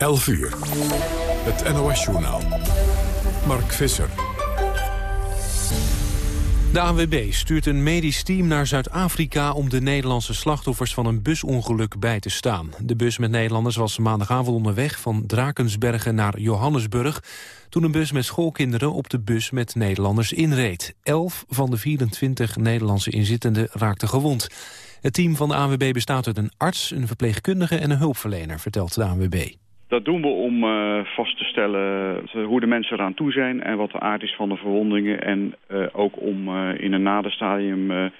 11 uur. Het NOS-journaal. Mark Visser. De ANWB stuurt een medisch team naar Zuid-Afrika... om de Nederlandse slachtoffers van een busongeluk bij te staan. De bus met Nederlanders was maandagavond onderweg... van Drakensbergen naar Johannesburg... toen een bus met schoolkinderen op de bus met Nederlanders inreed. Elf van de 24 Nederlandse inzittenden raakten gewond. Het team van de ANWB bestaat uit een arts, een verpleegkundige... en een hulpverlener, vertelt de ANWB. Dat doen we om uh, vast te stellen hoe de mensen eraan toe zijn en wat de aard is van de verwondingen. En uh, ook om in een nader stadium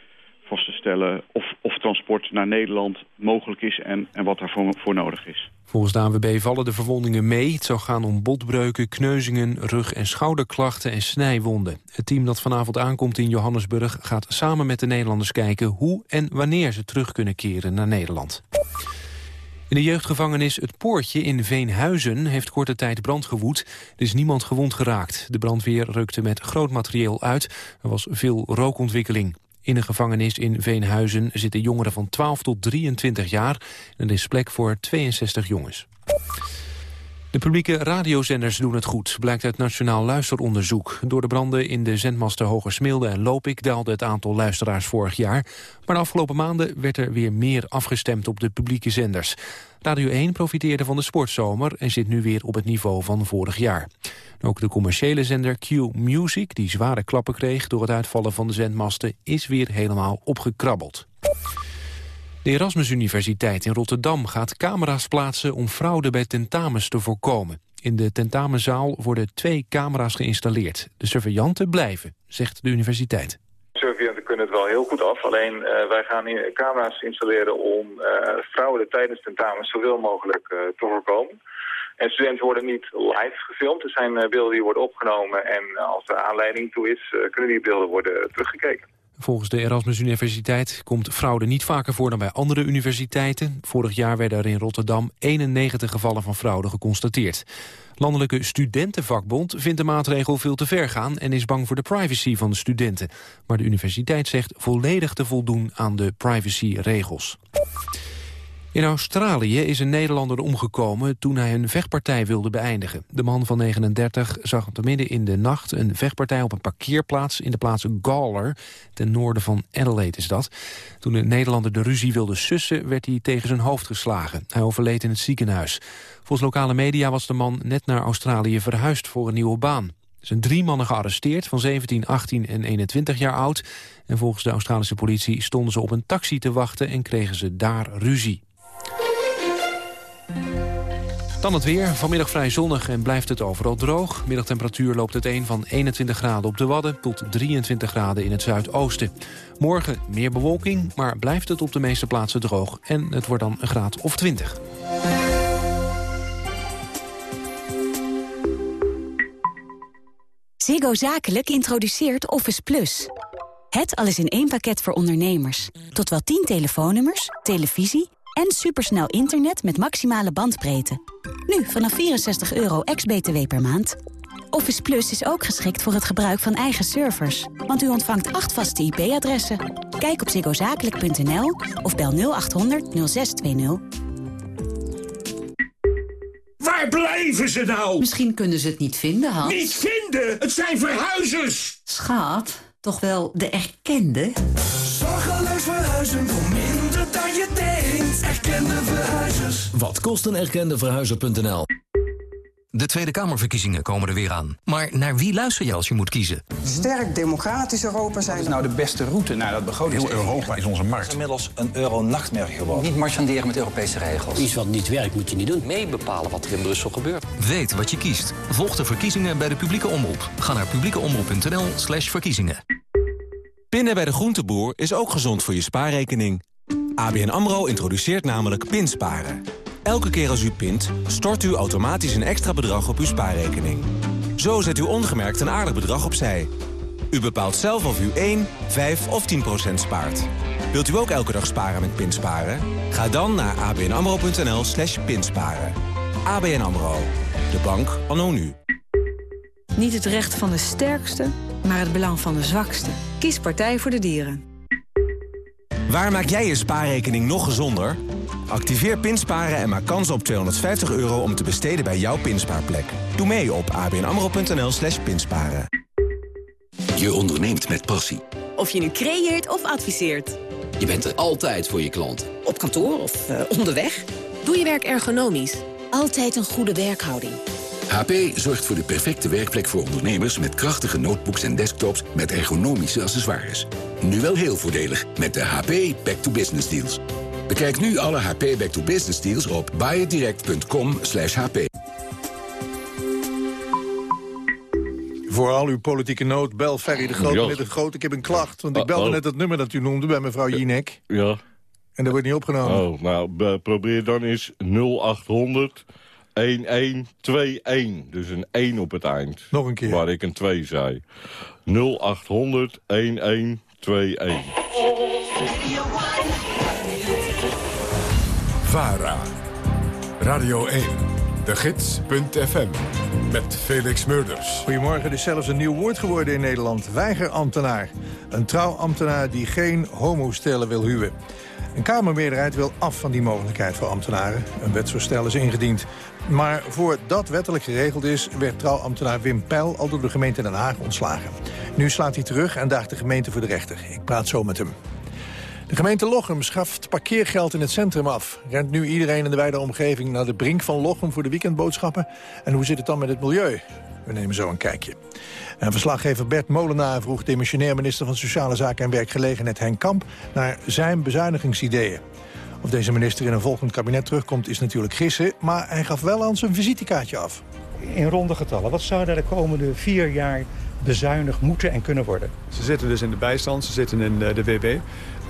vast te stellen of, of transport naar Nederland mogelijk is en, en wat daarvoor voor nodig is. Volgens de ANWB vallen de verwondingen mee. Het zou gaan om botbreuken, kneuzingen, rug- en schouderklachten en snijwonden. Het team dat vanavond aankomt in Johannesburg gaat samen met de Nederlanders kijken hoe en wanneer ze terug kunnen keren naar Nederland. In de jeugdgevangenis Het Poortje in Veenhuizen heeft korte tijd brand gewoed. Er is niemand gewond geraakt. De brandweer rukte met groot materieel uit. Er was veel rookontwikkeling. In de gevangenis in Veenhuizen zitten jongeren van 12 tot 23 jaar. En er is plek voor 62 jongens. De publieke radiozenders doen het goed, blijkt uit nationaal luisteronderzoek. Door de branden in de zendmasten Hogersmilde en Lopik daalde het aantal luisteraars vorig jaar. Maar de afgelopen maanden werd er weer meer afgestemd op de publieke zenders. Radio 1 profiteerde van de sportzomer en zit nu weer op het niveau van vorig jaar. Ook de commerciële zender Q Music, die zware klappen kreeg door het uitvallen van de zendmasten, is weer helemaal opgekrabbeld. De Erasmus Universiteit in Rotterdam gaat camera's plaatsen om fraude bij tentamens te voorkomen. In de tentamenzaal worden twee camera's geïnstalleerd. De surveillanten blijven, zegt de universiteit. Surveillanten kunnen het wel heel goed af. Alleen uh, wij gaan camera's installeren om uh, fraude tijdens tentamens zoveel mogelijk uh, te voorkomen. En studenten worden niet live gefilmd. Er zijn beelden die worden opgenomen en als er aanleiding toe is, kunnen die beelden worden teruggekeken. Volgens de Erasmus Universiteit komt fraude niet vaker voor dan bij andere universiteiten. Vorig jaar werden er in Rotterdam 91 gevallen van fraude geconstateerd. Landelijke Studentenvakbond vindt de maatregel veel te ver gaan... en is bang voor de privacy van de studenten. Maar de universiteit zegt volledig te voldoen aan de privacyregels. In Australië is een Nederlander omgekomen toen hij een vechtpartij wilde beëindigen. De man van 39 zag te midden in de nacht een vechtpartij op een parkeerplaats in de plaats Gawler, ten noorden van Adelaide is dat. Toen de Nederlander de ruzie wilde sussen, werd hij tegen zijn hoofd geslagen. Hij overleed in het ziekenhuis. Volgens lokale media was de man net naar Australië verhuisd voor een nieuwe baan. Er zijn drie mannen gearresteerd van 17, 18 en 21 jaar oud. En volgens de Australische politie stonden ze op een taxi te wachten en kregen ze daar ruzie. Dan het weer. Vanmiddag vrij zonnig en blijft het overal droog. Middagtemperatuur loopt het een van 21 graden op de Wadden... tot 23 graden in het zuidoosten. Morgen meer bewolking, maar blijft het op de meeste plaatsen droog. En het wordt dan een graad of 20. Ziggo Zakelijk introduceert Office Plus. Het alles in één pakket voor ondernemers. Tot wel 10 telefoonnummers, televisie en supersnel internet met maximale bandbreedte. Nu vanaf 64 euro ex-BTW per maand. Office Plus is ook geschikt voor het gebruik van eigen servers. Want u ontvangt acht vaste IP-adressen. Kijk op ziggozakelijk.nl of bel 0800 0620. Waar blijven ze nou? Misschien kunnen ze het niet vinden, Hans. Niet vinden? Het zijn verhuizers! Schaat, toch wel de erkende? Zorgeloos verhuizen voor minder. Erkende verhuizers. Wat kost een erkende verhuizer.nl? De Tweede Kamerverkiezingen komen er weer aan. Maar naar wie luister je als je moet kiezen? Sterk democratisch Europa zijn. Wat is nou de beste route naar dat begroting? Heel Europa is onze markt. Het is inmiddels een euro-nachtmerrie geworden. Niet marchanderen met Europese regels. Iets wat niet werkt moet je niet doen. Mee bepalen wat er in Brussel gebeurt. Weet wat je kiest. Volg de verkiezingen bij de publieke omroep. Ga naar publiekeomroep.nl slash verkiezingen. Pinnen bij de groenteboer is ook gezond voor je spaarrekening. ABN AMRO introduceert namelijk pinsparen. Elke keer als u pint, stort u automatisch een extra bedrag op uw spaarrekening. Zo zet u ongemerkt een aardig bedrag opzij. U bepaalt zelf of u 1, 5 of 10 procent spaart. Wilt u ook elke dag sparen met pinsparen? Ga dan naar abnamro.nl slash pinsparen. ABN AMRO. De bank anno nu. Niet het recht van de sterkste, maar het belang van de zwakste. Kies Partij voor de Dieren. Waar maak jij je spaarrekening nog gezonder? Activeer Pinsparen en maak kans op 250 euro om te besteden bij jouw pinspaarplek. Doe mee op abnamro.nl slash pinsparen. Je onderneemt met passie. Of je nu creëert of adviseert. Je bent er altijd voor je klant. Op kantoor of uh, onderweg. Doe je werk ergonomisch. Altijd een goede werkhouding. HP zorgt voor de perfecte werkplek voor ondernemers... met krachtige notebooks en desktops met ergonomische accessoires. Nu wel heel voordelig met de HP Back to Business Deals. Bekijk nu alle HP Back to Business deals op buyitdirect.com hp. Voor al uw politieke nood, bel Ferry de Groot. Meneer de Groot, ik heb een klacht. Want ik belde oh. net het nummer dat u noemde bij mevrouw Jinek. Ja. En dat wordt niet opgenomen. Oh, nou, probeer dan eens 0800 1121. Dus een 1 op het eind. Nog een keer. Waar ik een 2 zei. 0800 1121. VARA. Radio 1. De Gids.fm. Met Felix Murders. Goedemorgen, er is zelfs een nieuw woord geworden in Nederland. Weigerambtenaar. Een trouwambtenaar die geen homostellen wil huwen. Een Kamermeerderheid wil af van die mogelijkheid voor ambtenaren. Een wetsvoorstel is ingediend. Maar voordat wettelijk geregeld is, werd trouwambtenaar Wim Peil al door de gemeente Den Haag ontslagen. Nu slaat hij terug en daagt de gemeente voor de rechter. Ik praat zo met hem. De gemeente Lochem schaft parkeergeld in het centrum af. Rent nu iedereen in de wijde omgeving naar de brink van Lochem voor de weekendboodschappen? En hoe zit het dan met het milieu? We nemen zo een kijkje. En verslaggever Bert Molenaar vroeg demissionair minister van Sociale Zaken en Werkgelegenheid Henk Kamp naar zijn bezuinigingsideeën. Of deze minister in een volgend kabinet terugkomt is natuurlijk gissen... maar hij gaf wel aan zijn visitekaartje af. In ronde getallen, wat zou er de komende vier jaar bezuinigd moeten en kunnen worden? Ze zitten dus in de bijstand, ze zitten in de WB.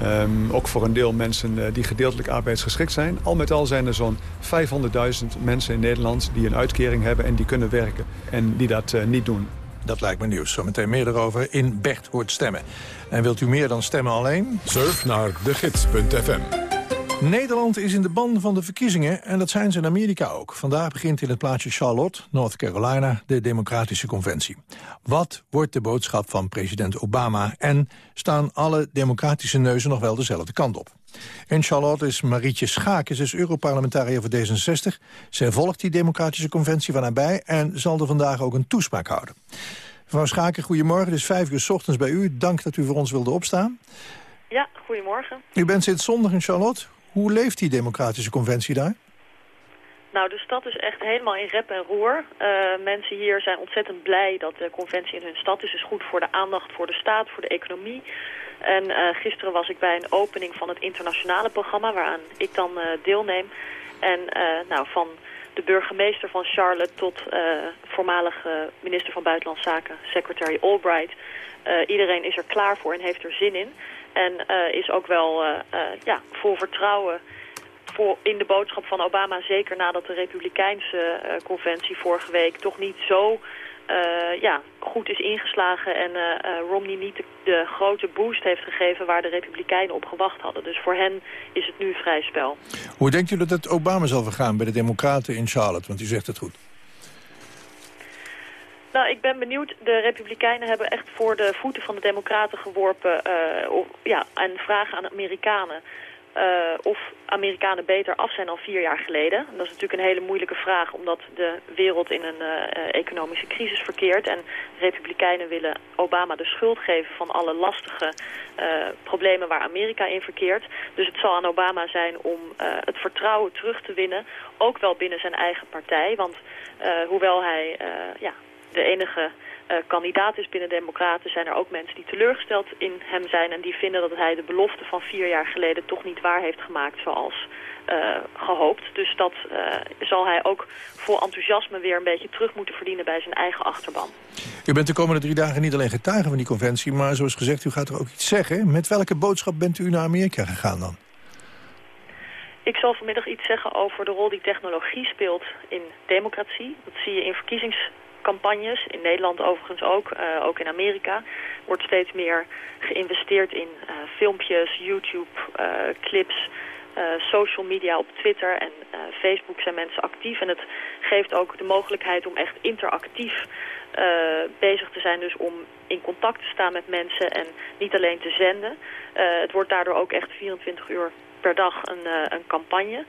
Um, ook voor een deel mensen uh, die gedeeltelijk arbeidsgeschikt zijn. Al met al zijn er zo'n 500.000 mensen in Nederland die een uitkering hebben en die kunnen werken. En die dat uh, niet doen. Dat lijkt me nieuws. Zometeen meer erover in Bert hoort stemmen. En wilt u meer dan stemmen alleen? Surf naar degids.fm. Nederland is in de ban van de verkiezingen en dat zijn ze in Amerika ook. Vandaag begint in het plaatsje Charlotte, North Carolina, de Democratische Conventie. Wat wordt de boodschap van president Obama en staan alle democratische neuzen nog wel dezelfde kant op? In Charlotte is Marietje ze is Europarlementariër voor D66. Zij volgt die Democratische Conventie van nabij en zal er vandaag ook een toespraak houden. Mevrouw Schaken, goedemorgen. Het is vijf uur s ochtends bij u. Dank dat u voor ons wilde opstaan. Ja, goedemorgen. U bent sinds zondag in Charlotte. Hoe leeft die democratische conventie daar? Nou, de stad is echt helemaal in rep en roer. Uh, mensen hier zijn ontzettend blij dat de conventie in hun stad is. is goed voor de aandacht voor de staat, voor de economie. En uh, gisteren was ik bij een opening van het internationale programma... waaraan ik dan uh, deelneem. En nou, van de burgemeester van Charlotte tot voormalige minister van Buitenlandse Zaken... secretary Albright. iedereen is er klaar voor en heeft er zin in. En uh, is ook wel uh, uh, ja, vol vertrouwen voor in de boodschap van Obama. Zeker nadat de Republikeinse conventie vorige week toch niet zo ja, goed is ingeslagen. En Romney niet de, de, grote boost heeft gegeven waar de Republikeinen op gewacht hadden. Dus voor hen is het nu vrij spel. Hoe denkt u dat het Obama zal vergaan bij de Democraten in Charlotte? Want u zegt het goed. Nou, ik ben benieuwd. De Republikeinen hebben echt voor de voeten van de Democraten geworpen... Uh, of, ja, en vragen aan Amerikanen uh, of Amerikanen beter af zijn dan vier jaar geleden. Dat is natuurlijk een hele moeilijke vraag... omdat de wereld in een uh, economische crisis verkeert. En Republikeinen willen Obama de schuld geven... van alle lastige problemen waar Amerika in verkeert. Dus het zal aan Obama zijn om het vertrouwen terug te winnen... ook wel binnen zijn eigen partij. Want hoewel hij... ja, de enige uh, kandidaat is binnen de Democraten... zijn er ook mensen die teleurgesteld in hem zijn... en die vinden dat hij de belofte van vier jaar geleden toch niet waar heeft gemaakt zoals uh, gehoopt. Dus dat uh, zal hij ook vol enthousiasme weer een beetje terug moeten verdienen bij zijn eigen achterban. U bent de komende drie dagen niet alleen getuige van die conventie... maar zoals gezegd, u gaat er ook iets zeggen. Met welke boodschap bent u naar Amerika gegaan dan? Ik zal vanmiddag iets zeggen over de rol die technologie speelt in democratie. Dat zie je in verkiezings campagnes, in Nederland overigens ook, uh, ook in Amerika, wordt steeds meer geïnvesteerd in uh, filmpjes, YouTube, uh, clips, social media op Twitter en Facebook zijn mensen actief. En het geeft ook de mogelijkheid om echt interactief bezig te zijn, dus om in contact te staan met mensen en niet alleen te zenden. het wordt daardoor ook echt 24 uur per dag een, uh, een campagne.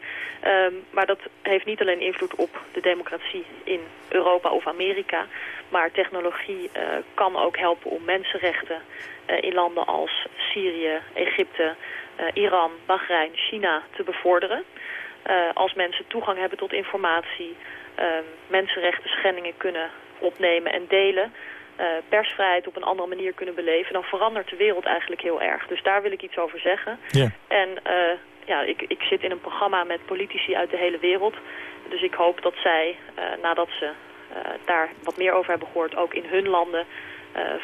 Um, maar dat heeft niet alleen invloed op de democratie in Europa of Amerika. Maar technologie uh, kan ook helpen om mensenrechten uh, in landen als Syrië, Egypte, Iran, Bahrein, China te bevorderen. als mensen toegang hebben tot informatie, ehm, mensenrechten schendingen kunnen opnemen en delen... Uh, persvrijheid op een andere manier kunnen beleven... dan verandert de wereld eigenlijk heel erg. Dus daar wil ik iets over zeggen. Ja. En uh, ja, ik, ik zit in een programma met politici uit de hele wereld. Dus ik hoop dat zij, uh, nadat ze daar wat meer over hebben gehoord... ook in hun landen,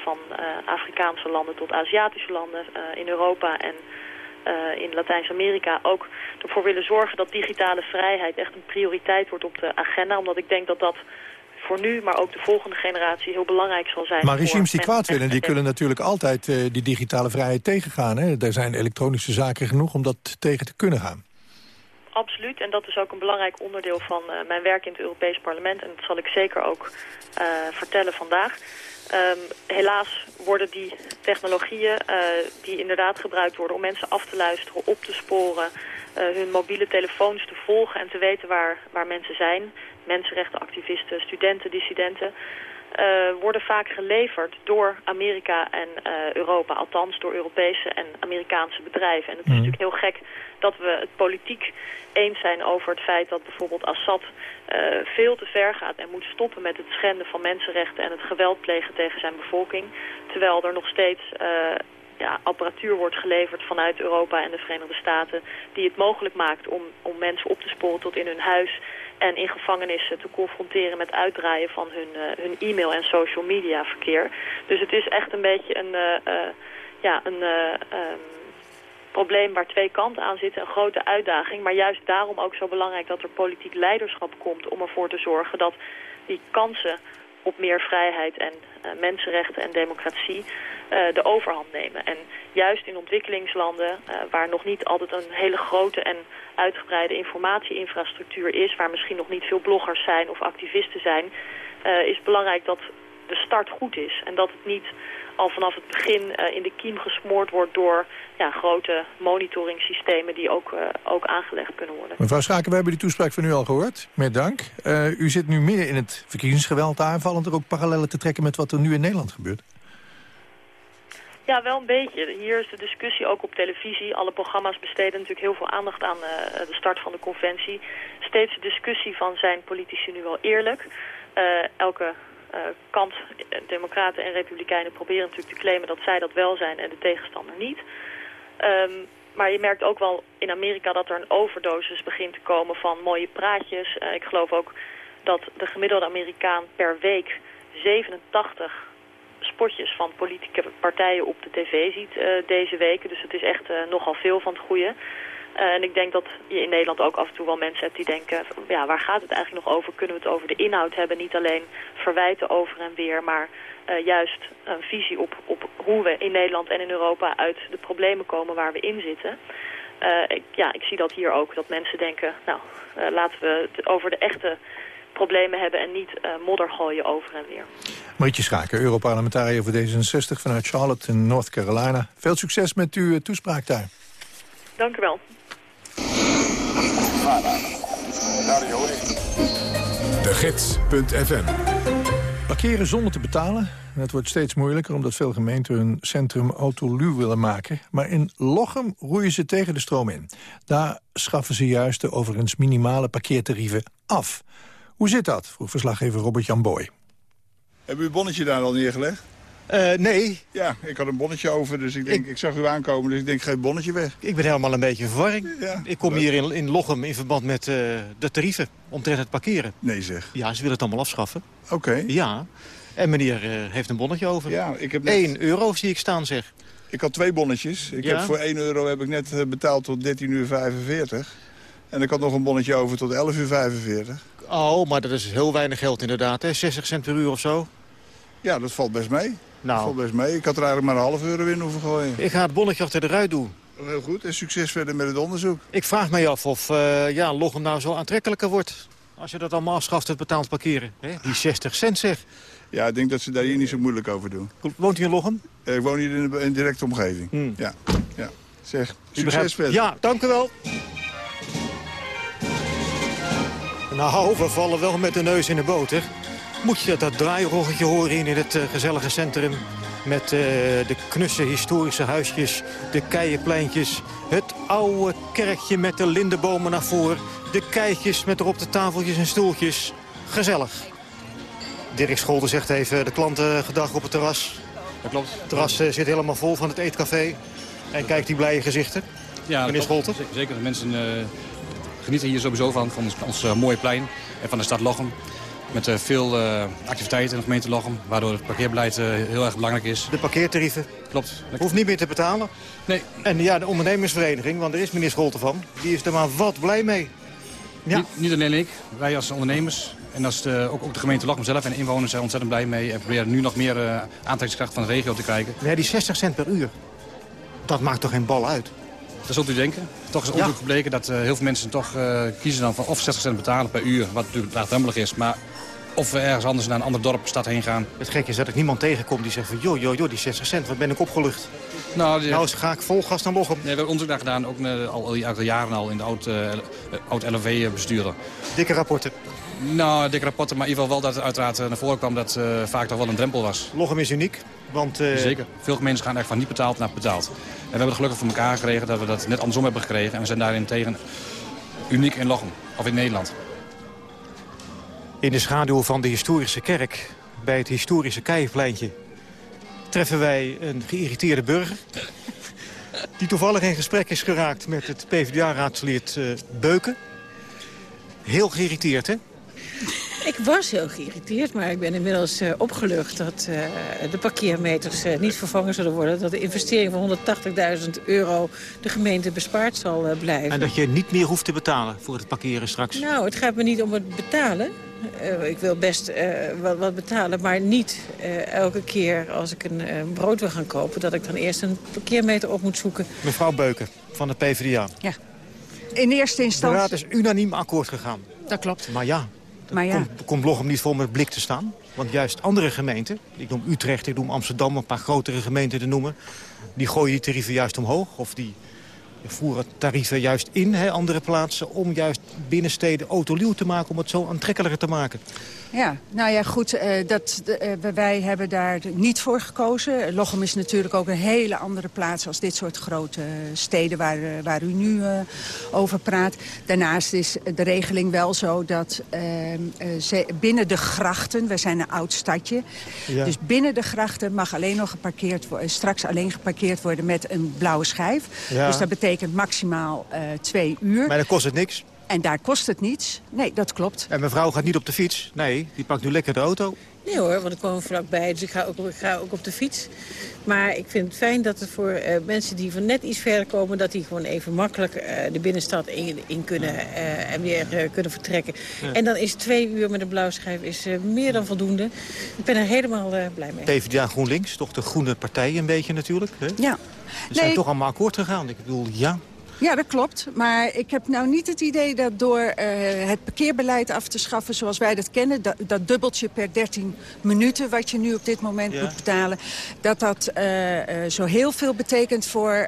van Afrikaanse landen tot Aziatische landen... in Europa en in Latijns-Amerika ook ervoor willen zorgen... dat digitale vrijheid echt een prioriteit wordt op de agenda. Omdat ik denk dat dat voor nu, maar ook de volgende generatie heel belangrijk zal zijn. Maar regimes die kwaad willen, die kunnen natuurlijk altijd uh, die digitale vrijheid tegengaan. Hè? Er zijn elektronische zaken genoeg om dat tegen te kunnen gaan. Absoluut, en dat is ook een belangrijk onderdeel van uh, mijn werk in het Europees Parlement. En dat zal ik zeker ook uh, vertellen vandaag. Um, helaas worden die technologieën uh, die inderdaad gebruikt worden om mensen af te luisteren, op te sporen, hun mobiele telefoons te volgen en te weten waar, waar mensen zijn, mensenrechtenactivisten, studenten, dissidenten... Uh, worden vaak geleverd door Amerika en uh, Europa. Althans door Europese en Amerikaanse bedrijven. En het is Mhm. natuurlijk heel gek dat we het politiek eens zijn over het feit dat bijvoorbeeld Assad uh, veel te ver gaat en moet stoppen met het schenden van mensenrechten en het geweld plegen tegen zijn bevolking. Terwijl er nog steeds ja, apparatuur wordt geleverd vanuit Europa en de Verenigde Staten die het mogelijk maakt om, om mensen op te sporen tot in hun huis en in gevangenissen te confronteren met uitdraaien van hun, uh, hun e-mail en social media verkeer. Dus het is echt een beetje een, uh, uh, ja, een um, probleem waar twee kanten aan zitten, een grote uitdaging. Maar juist daarom ook zo belangrijk dat er politiek leiderschap komt om ervoor te zorgen dat die kansen op meer vrijheid en mensenrechten en democratie de overhand nemen. En juist in ontwikkelingslanden, waar nog niet altijd een hele grote en uitgebreide informatieinfrastructuur is... waar misschien nog niet veel bloggers zijn of activisten zijn... Is belangrijk dat de start goed is. En dat het niet al vanaf het begin uh, in de kiem gesmoord wordt... door ja, grote monitoringssystemen die ook, uh, ook aangelegd kunnen worden. Mevrouw Schaken, we hebben die toespraak van u al gehoord. Met dank. u zit nu meer in het verkiezingsgeweld aanvallend... er ook parallellen te trekken met wat er nu in Nederland gebeurt. Ja, wel een beetje. Hier is de discussie ook op televisie. Alle programma's besteden natuurlijk heel veel aandacht aan de start van de conventie. Steeds de discussie van zijn politici nu wel eerlijk. Uh, elke kant, democraten en republikeinen, proberen natuurlijk te claimen dat zij dat wel zijn en de tegenstander niet. Um, maar je merkt ook wel in Amerika dat er een overdosis begint te komen van mooie praatjes. ik geloof ook dat de gemiddelde Amerikaan per week 87 spotjes van politieke partijen op de tv ziet deze weken. Dus het is echt nogal veel van het goede. Uh, en ik denk dat je in Nederland ook af en toe wel mensen hebt die denken... ja, waar gaat het eigenlijk nog over? Kunnen we het over de inhoud hebben? Niet alleen verwijten over en weer, maar juist een visie op, op hoe we in Nederland en in Europa... uit de problemen komen waar we in zitten. Ik, ja, ik zie dat hier ook, dat mensen denken... nou, laten we het over de echte problemen hebben en niet modder gooien over en weer. Marietje Schaken, Europarlementariër voor D66 vanuit Charlotte in North Carolina. Veel succes met uw toespraak daar. Dank u wel. De Gids.fm Parkeren zonder te betalen, dat wordt steeds moeilijker... omdat veel gemeenten hun centrum autoluw willen maken. Maar in Lochem roeien ze tegen de stroom in. Daar schaffen ze juist de overigens minimale parkeertarieven af. Hoe zit dat? vroeg verslaggever Robert-Jan Boy. Hebben u uw bonnetje daar al neergelegd? Uh, nee. Ja, ik had een bonnetje over, dus ik, denk, ik... ik zag u aankomen, dus ik denk, geef bonnetje weg. Ik ben helemaal een beetje in verwarring. Ja, ik kom leuk. hier in, in Lochem in verband met uh, de tarieven omtrent het parkeren. Nee zeg. Ja, ze willen het allemaal afschaffen. Oké. Okay. Ja. En meneer uh, heeft een bonnetje over. Ja, ik heb net... 1 euro zie ik staan, zeg. Ik had twee bonnetjes. Ik Ja? heb voor 1 euro heb ik net betaald tot 13,45 uur. En ik had nog een bonnetje over tot 11 uur 45. Oh, maar dat is heel weinig geld inderdaad, hè? 60 cent per uur of zo. Ja, dat valt best mee. Nou. Valt best mee. Ik had er eigenlijk maar een half euro in hoeven gooien. Ik ga het bonnetje achter de ruit doen. Heel goed. En succes verder met het onderzoek. Ik vraag me af of uh, ja, Lochem nou zo aantrekkelijker wordt. Als je dat allemaal afschaft, het betaald parkeren. Hè? Die 60 cent zeg. Ja, ik denk dat ze daar hier niet zo moeilijk over doen. Woont u in Lochem? Ik woon hier in de directe omgeving. Hmm. Ja. ja. Zeg, succes verder. Ja, dank u wel. Nou, we vallen wel met de neus in de boter. Moet je dat draairoggetje horen in het eh, gezellige centrum... met eh, de knusse historische huisjes, de keienpleintjes... het oude kerkje met de lindenbomen naar voren... de keitjes met erop de tafeltjes en stoeltjes. Gezellig. Dirk Scholten zegt even de klanten gedag op het terras. Dat klopt. Het terras eh, zit helemaal vol van het eetcafé. En kijk die blije gezichten. Ja, Meneer. Scholten? Zeker, de mensen eh, genieten hier sowieso van, van ons, ons eh, mooie plein en van de stad Lochem. Met eh, veel eh, activiteiten in de gemeente Lochem, waardoor het parkeerbeleid eh, heel erg belangrijk is. De parkeertarieven. Klopt. Hoeft niet meer te betalen. Nee. En ja, de ondernemersvereniging, want er is meneer Scholten van... die is er maar wat blij mee. Ja. Niet, niet alleen ik, wij als ondernemers en als de, ook, ook de gemeente Lochem zelf en de inwoners zijn ontzettend blij mee. En proberen nu nog meer eh, aantrekkingskracht van de regio te krijgen. Ja, die 60 cent per uur, dat maakt toch geen bal uit? Dat zult u denken. Toch is onderzoek gebleken dat heel veel mensen toch kiezen dan van of 60 cent betalen per uur, wat natuurlijk laagdrempelig is. Maar of we ergens anders naar een ander dorp, stad heen gaan. Het gekke is dat ik niemand tegenkom die zegt van... joh, joh, joh, die 60 cent, wat ben ik opgelucht. Nou, die- Nou, ga ik vol gas naar Lochem. Nee, we hebben onderzoek daar gedaan, ook eh, al, al jaren al in de oud, eh, eh, oud LNV-besturen. Dikke rapporten. Nou, dikke rapporten, maar in ieder geval wel dat het uiteraard eh, naar voren kwam dat eh, vaak toch wel een drempel was. Lochem is uniek, want... eh, Zeker. Veel gemeenten gaan echt van niet betaald naar betaald. En we hebben het gelukkig voor elkaar gekregen dat we dat net andersom hebben gekregen. En we zijn daarin tegen uniek in Lochem, of in Nederland. In de schaduw van de historische kerk, bij het historische Keienpleintje... treffen wij een geïrriteerde burger... die toevallig in gesprek is geraakt met het PvdA-raadslid eh, Beuken. Heel geïrriteerd, hè? Ik was heel geïrriteerd, maar ik ben inmiddels eh, opgelucht... dat eh, de parkeermeters eh, niet vervangen zullen worden. Dat de investering van 180.000 euro de gemeente bespaard zal blijven. En dat je niet meer hoeft te betalen voor het parkeren straks. Nou, het gaat me niet om het betalen. Eh, ik wil best eh, wat, wat betalen, maar niet eh, elke keer als ik een eh, brood wil gaan kopen... dat ik dan eerst een parkeermeter op moet zoeken. Mevrouw Beuken van de PvdA. Ja. In eerste De instantie... raad is unaniem akkoord gegaan. Dat klopt. Maar ja, Maar ja, komt, komt niet vol met blik te staan? Want juist andere gemeenten, ik noem Utrecht, ik noem Amsterdam... een paar grotere gemeenten te noemen... die gooien die tarieven juist omhoog. Of die voeren tarieven juist in, andere plaatsen... om juist binnensteden autoluw te maken, om het zo aantrekkelijker te maken. Ja, nou ja, goed, eh, dat, eh, wij hebben daar niet voor gekozen. Lochem is natuurlijk ook een hele andere plaats als dit soort grote steden waar, eh, waar u nu eh, over praat. Daarnaast is de regeling wel zo dat eh, eh, ze- binnen de grachten, we zijn een oud stadje, Ja. dus binnen de grachten mag alleen nog geparkeerd worden, straks alleen geparkeerd worden met een blauwe schijf. Ja. Dus dat betekent maximaal eh, twee uur. Maar dan kost het niks. En daar kost het niets. Nee, dat klopt. En mevrouw gaat niet op de fiets. Nee, die pakt nu lekker de auto. Nee hoor, want ik woon vlakbij, dus ik ga ook, ik ga ook op de fiets. Maar ik vind het fijn dat het voor eh, mensen die van net iets verder komen... dat die gewoon even makkelijk eh, de binnenstad in, in kunnen eh, en weer eh, kunnen vertrekken. Ja. En dan is twee uur met een blauwschijf is, eh, meer dan voldoende. Ik ben er helemaal eh, blij mee. PvdA GroenLinks, toch de groene partij een beetje natuurlijk. Hè? Ja. We zijn Nee. toch allemaal akkoord gegaan. Ik bedoel, ja. Ja, dat klopt. Maar ik heb nou niet het idee dat door eh, het parkeerbeleid af te schaffen zoals wij dat kennen... Dat, dat dubbeltje per 13 minuten wat je nu op dit moment Ja. moet betalen... dat dat eh, eh, zo heel veel betekent voor,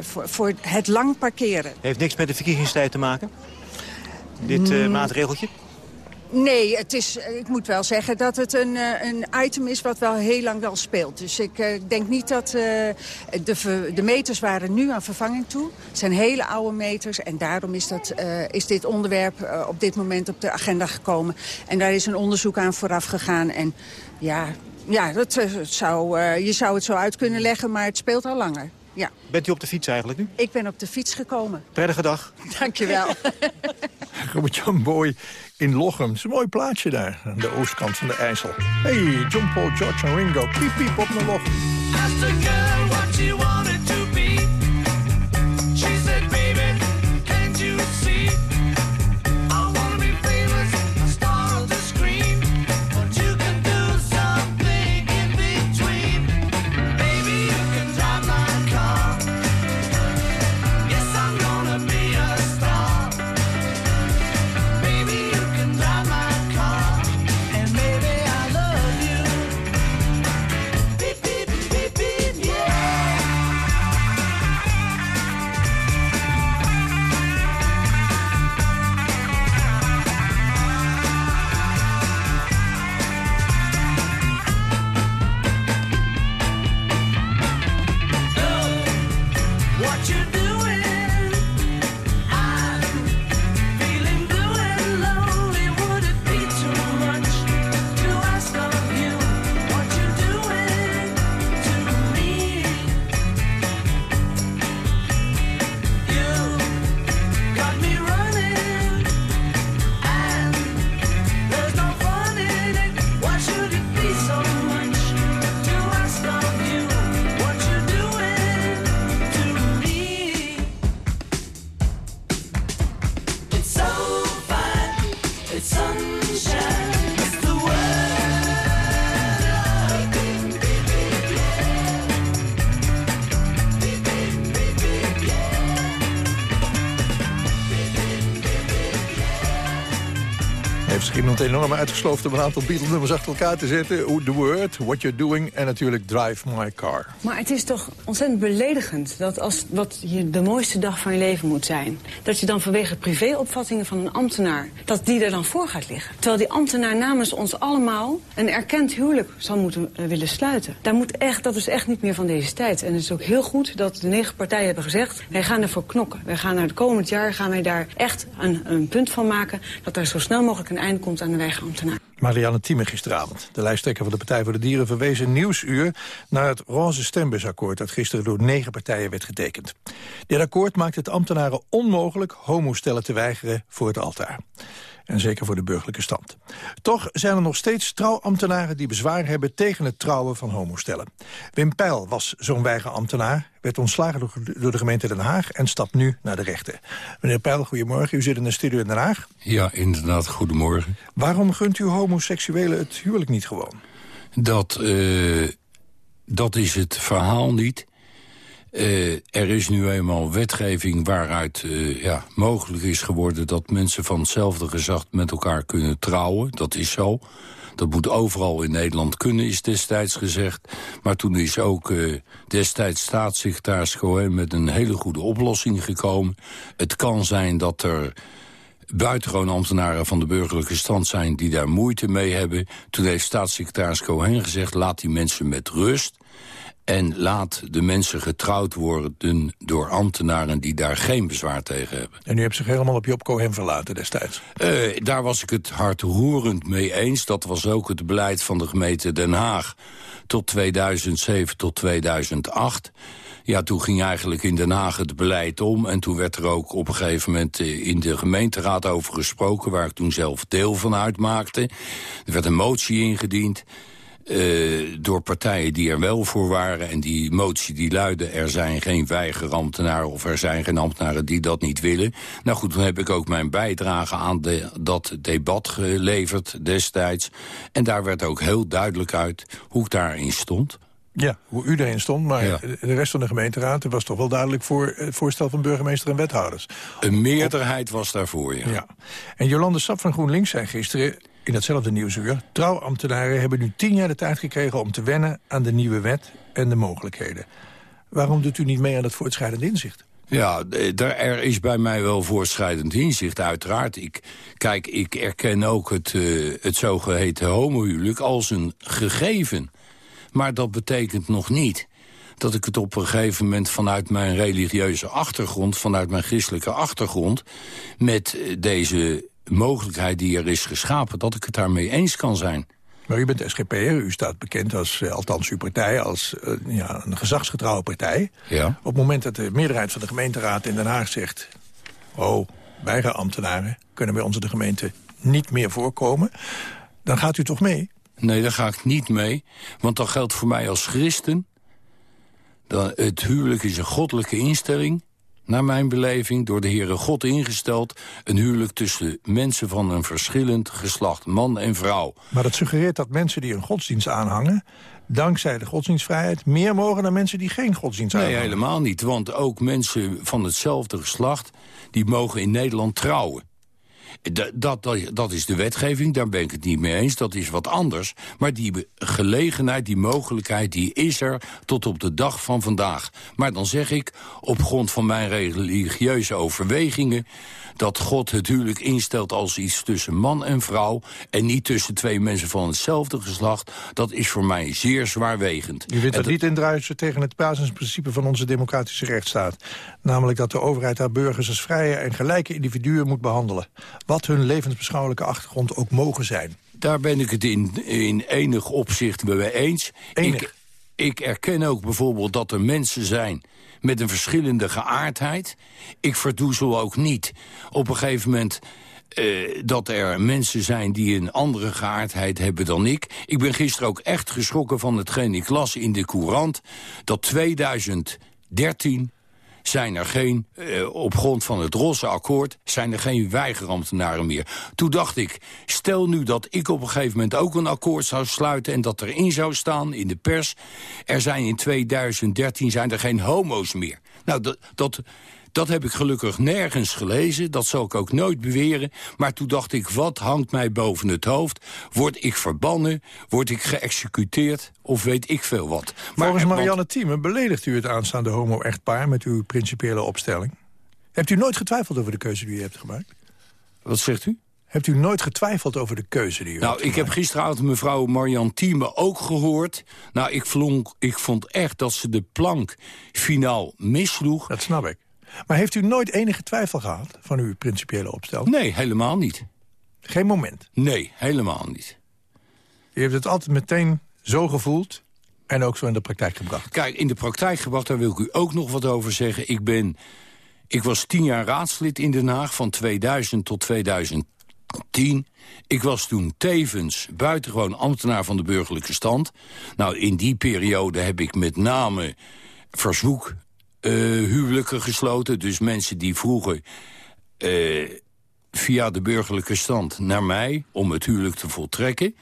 voor, voor het lang parkeren. Heeft niks met de verkiezingstijd te maken? Dit Mm. maatregeltje? Nee, het is, ik moet wel zeggen dat het een, eh, een item is wat wel heel lang wel speelt. Dus ik eh, denk niet dat... eh, de, ver- de meters waren nu aan vervanging toe. Het zijn hele oude meters en daarom is, dat, eh, is dit onderwerp eh, op dit moment op de agenda gekomen. En daar is een onderzoek aan vooraf gegaan. En ja, ja dat, eh, zou, eh, je zou het zo uit kunnen leggen, maar het speelt al langer. Ja, Bent u op de fiets eigenlijk nu? ik ben op de fiets gekomen. Prettige dag. Dankjewel. Robert-Jan Boy in Lochem. Het is een mooi plaatsje daar, aan de oostkant van de IJssel. Hey, John Paul, George en Ringo. Piep, piep op naar Lochem. Iemand enorm uitgesloofd om een aantal Beatle-nummers achter elkaar te zetten. The Word, What You're Doing en natuurlijk Drive My Car. Maar het is toch ontzettend beledigend dat als wat je de mooiste dag van je leven moet zijn... dat je dan vanwege privéopvattingen van een ambtenaar... dat die er dan voor gaat liggen. Terwijl die ambtenaar namens ons allemaal een erkend huwelijk zou moeten eh, willen sluiten. Daar moet echt, dat is echt niet meer van deze tijd. En het is ook heel goed dat de negen partijen hebben gezegd... wij gaan ervoor knokken. Wij gaan naar het komend jaar gaan wij daar echt een, een punt van maken... dat er zo snel mogelijk een einde komt aan de weigerambtenaar. Marianne Thieme gisteravond. De lijsttrekker van de Partij voor de Dieren verwees in Nieuwsuur... naar het roze stembusakkoord dat gisteren door negen partijen werd getekend. Dit akkoord maakt het ambtenaren onmogelijk homostellen te weigeren voor het altaar. En zeker voor de burgerlijke stand. Toch zijn er nog steeds trouwambtenaren die bezwaar hebben tegen het trouwen van homostellen. Wim Peil was zo'n weigerambtenaar, werd ontslagen door, door de gemeente Den Haag en stapt nu naar de rechter. Meneer Peil, goedemorgen. U zit in de studio in Den Haag. Ja, inderdaad, goedemorgen. Waarom gunt u homoseksuelen het huwelijk niet gewoon? Dat, eh, dat is het verhaal niet. Eh, er is nu eenmaal wetgeving waaruit eh, ja, mogelijk is geworden... dat mensen van hetzelfde gezacht met elkaar kunnen trouwen. Dat is zo. Dat moet overal in Nederland kunnen, is destijds gezegd. Maar toen is ook eh, destijds staatssecretaris Cohen... met een hele goede oplossing gekomen. Het kan zijn dat er buitengewoon ambtenaren van de burgerlijke stand zijn... die daar moeite mee hebben. Toen heeft staatssecretaris Cohen gezegd... laat die mensen met rust... En laat de mensen getrouwd worden door ambtenaren die daar geen bezwaar tegen hebben. En u hebt zich helemaal op Job Cohen verlaten destijds? Uh, daar was ik het hartroerend mee eens. Dat was ook het beleid van de gemeente Den Haag tot 2007 tot 2008. Ja, toen ging eigenlijk in Den Haag het beleid om. En toen werd er ook op een gegeven moment eh, in de gemeenteraad over gesproken... waar ik toen zelf deel van uitmaakte. Er werd een motie ingediend... Uh, door partijen die er wel voor waren. En die motie die luidde, er zijn geen weigerambtenaren... of er zijn geen ambtenaren die dat niet willen. Nou goed, toen heb ik ook mijn bijdrage aan de, dat debat geleverd destijds. En daar werd ook heel duidelijk uit hoe ik daarin stond. Ja, hoe u erin stond, maar Ja. de rest van de gemeenteraad... was toch wel duidelijk voor het voorstel van burgemeester en wethouders. Een meerderheid was daarvoor, ja. Ja. En Jolande Sap van GroenLinks zei gisteren in datzelfde nieuwsuur... trouwambtenaren hebben nu tien jaar de tijd gekregen om te wennen aan de nieuwe wet en de mogelijkheden. Waarom doet u niet mee aan dat voortschrijdend inzicht? Ja, er is bij mij wel voortschrijdend inzicht, uiteraard. Ik, kijk, ik erken ook het, eh, het zogeheten homohuwelijk als een gegeven. Maar dat betekent nog niet dat ik het op een gegeven moment vanuit mijn religieuze achtergrond... vanuit mijn christelijke achtergrond... met deze mogelijkheid die er is geschapen... dat ik het daarmee eens kan zijn. Maar u bent SGP'er, u staat bekend als, eh, althans uw partij, als eh, ja, een gezagsgetrouwe partij. Ja. Op het moment dat de meerderheid van de gemeenteraad in Den Haag zegt... oh, weigerambtenaren kunnen bij onze de gemeente niet meer voorkomen... dan gaat u toch mee? Nee, daar ga ik niet mee. Want dat geldt voor mij als christen. Dan, het huwelijk is een goddelijke instelling. Naar mijn beleving, door de Heere God ingesteld... een huwelijk tussen mensen van een verschillend geslacht, man en vrouw. Maar dat suggereert dat mensen die een godsdienst aanhangen... dankzij de godsdienstvrijheid meer mogen dan mensen die geen godsdienst Nee, aanhangen. helemaal niet. Want ook mensen van hetzelfde geslacht... die mogen in Nederland trouwen. Dat, dat, dat, is de wetgeving, daar ben ik het niet mee eens. Dat is wat anders. Maar die gelegenheid, die mogelijkheid, die is er tot op de dag van vandaag. Maar dan zeg ik, op grond van mijn religieuze overwegingen... dat God het huwelijk instelt als iets tussen man en vrouw... en niet tussen twee mensen van hetzelfde geslacht... dat is voor mij zeer zwaarwegend. U vindt dat niet indruisen tegen het basisprincipe van onze democratische rechtsstaat. Namelijk dat de overheid haar burgers als vrije en gelijke individuen moet behandelen. Wat hun levensbeschouwelijke achtergrond ook mogen zijn. Daar ben ik het in, in enig opzicht mee eens. Ik, ik erken ook bijvoorbeeld dat er mensen zijn met een verschillende geaardheid. Ik verdoezel ook niet op een gegeven moment... eh, dat er mensen zijn die een andere geaardheid hebben dan ik. Ik ben gisteren ook echt geschrokken van hetgeen ik las in de Courant... dat 2013 zijn er geen, eh, op grond van het Rosse akkoord... zijn er geen weigerambtenaren meer. Toen dacht ik, stel nu dat ik op een gegeven moment ook een akkoord zou sluiten... en dat erin zou staan in de pers... er zijn in 2013 zijn er geen homo's meer. Nou, dat, dat Dat heb ik gelukkig nergens gelezen, dat zal ik ook nooit beweren. Maar toen dacht ik, wat hangt mij boven het hoofd? Word ik verbannen? Word ik geëxecuteerd? Of weet ik veel wat? Maar, Volgens want- Marianne Thieme beledigt u het aanstaande homo-echtpaar... met uw principiële opstelling. Hebt u nooit getwijfeld over de keuze die u hebt gemaakt? Wat zegt u? Hebt u nooit getwijfeld over de keuze die u Nou, ik heb gisteravond mevrouw Marianne Thieme ook gehoord. Nou, ik, vlonk, ik vond echt dat ze de plank finaal missloeg. Dat snap ik. Maar heeft u nooit enige twijfel gehad van uw principiële opstelling? Nee, helemaal niet. Geen moment? Nee, helemaal niet. U heeft het altijd meteen zo gevoeld en ook zo in de praktijk gebracht. Kijk, in de praktijk gebracht, daar wil ik u ook nog wat over zeggen. Ik, ben, ik was tien jaar raadslid in Den Haag, van 2000 tot 2010. Ik was toen tevens buitengewoon ambtenaar van de burgerlijke stand. Nou, in die periode heb ik met name verzoek eh, huwelijken gesloten. Dus mensen die vroegen eh, via de burgerlijke stand naar mij om het huwelijk te voltrekken.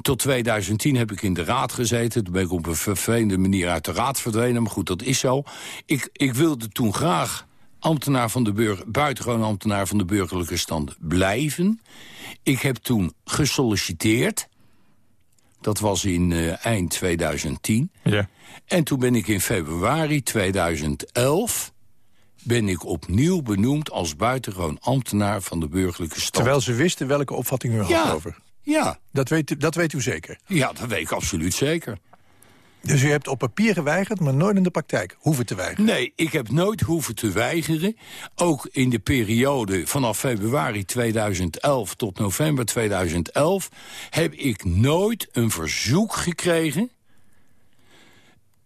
Tot 2010 heb ik in de raad gezeten. Toen ben ik op een vervelende manier uit de raad verdwenen. Maar goed, dat is zo. Ik, ik wilde toen graag ambtenaar van de burger, buitengewoon ambtenaar van de burgerlijke stand blijven. Ik heb toen gesolliciteerd. Dat was in eh, eind 2010. Ja. En toen ben ik in februari 2011 ben ik opnieuw benoemd als buitengewoon ambtenaar van de burgerlijke stand. Terwijl ze wisten welke opvatting u had Ja. over. Ja. Dat weet, dat weet u zeker. Ja, dat weet ik absoluut zeker. Dus u hebt op papier geweigerd, maar nooit in de praktijk hoeven te weigeren. Nee, ik heb nooit hoeven te weigeren. Ook in de periode vanaf februari 2011 tot november 2011... heb ik nooit een verzoek gekregen...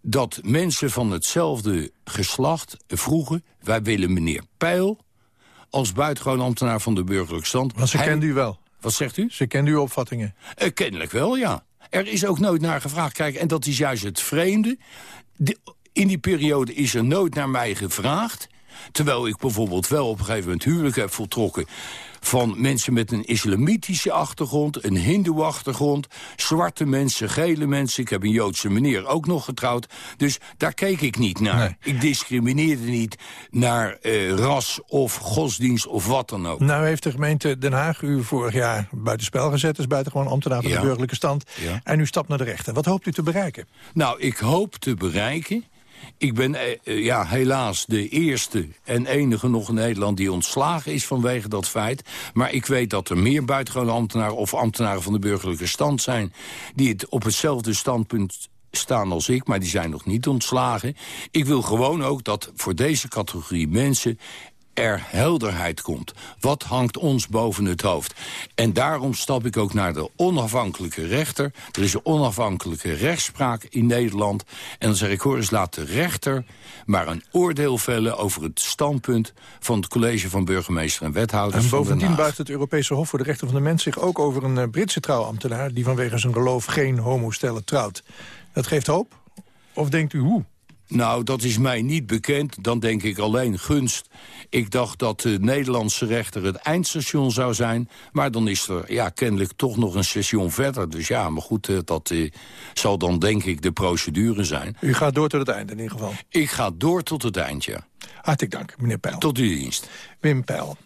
dat mensen van hetzelfde geslacht vroegen... wij willen meneer Peil als buitengewoon ambtenaar van de burgerlijke stand. Want ze Hij- kende u wel. Wat zegt u? Ze kende uw opvattingen. Eh, kennelijk wel, ja. Er is ook nooit naar gevraagd. Kijk, en dat is juist het vreemde. De- in die periode is er nooit naar mij gevraagd. Terwijl ik bijvoorbeeld wel op een gegeven moment huwelijk heb voltrokken... van mensen met een islamitische achtergrond, een hindoe-achtergrond... zwarte mensen, gele mensen. Ik heb een Joodse meneer ook nog getrouwd. Dus daar keek ik niet naar. Ik discrimineerde niet naar eh, ras of godsdienst of wat dan ook. Nou heeft de gemeente Den Haag u vorig jaar buitenspel gezet... als buitengewoon ambtenaar van Ja. de burgerlijke stand. Ja. En u stapt naar de rechter. Wat hoopt u te bereiken? Nou, ik hoop te bereiken... Ik ben eh, eh, ja, helaas de eerste en enige nog in Nederland... die ontslagen is vanwege dat feit. Maar ik weet dat er meer buitengewone ambtenaren... of ambtenaren van de burgerlijke stand zijn... die het op hetzelfde standpunt staan als ik, maar die zijn nog niet ontslagen. Ik wil gewoon ook dat voor deze categorie mensen er helderheid komt. Wat hangt ons boven het hoofd? En daarom stap ik ook naar de onafhankelijke rechter. Er is een onafhankelijke rechtspraak in Nederland. En dan zeg ik, hoor eens, laat de rechter maar een oordeel vellen... over het standpunt van het college van burgemeester en wethouders En bovendien buigt het Europese Hof voor de Rechten van de Mens... zich ook over een eh, Britse trouwambtenaar... die vanwege zijn geloof geen homostellen trouwt. Dat geeft hoop? Of denkt u hoe? Nou, dat is mij niet bekend. Dan denk ik alleen gunst. Ik dacht dat de Nederlandse rechter het eindstation zou zijn. Maar dan is er ja, kennelijk toch nog een station verder. Dus ja, maar goed, eh, dat eh, zal dan denk ik de procedure zijn. U gaat door tot het einde in ieder geval. Ik ga door tot het eind, ja. Hartelijk dank, meneer Peil. Tot uw dienst. Wim Peil.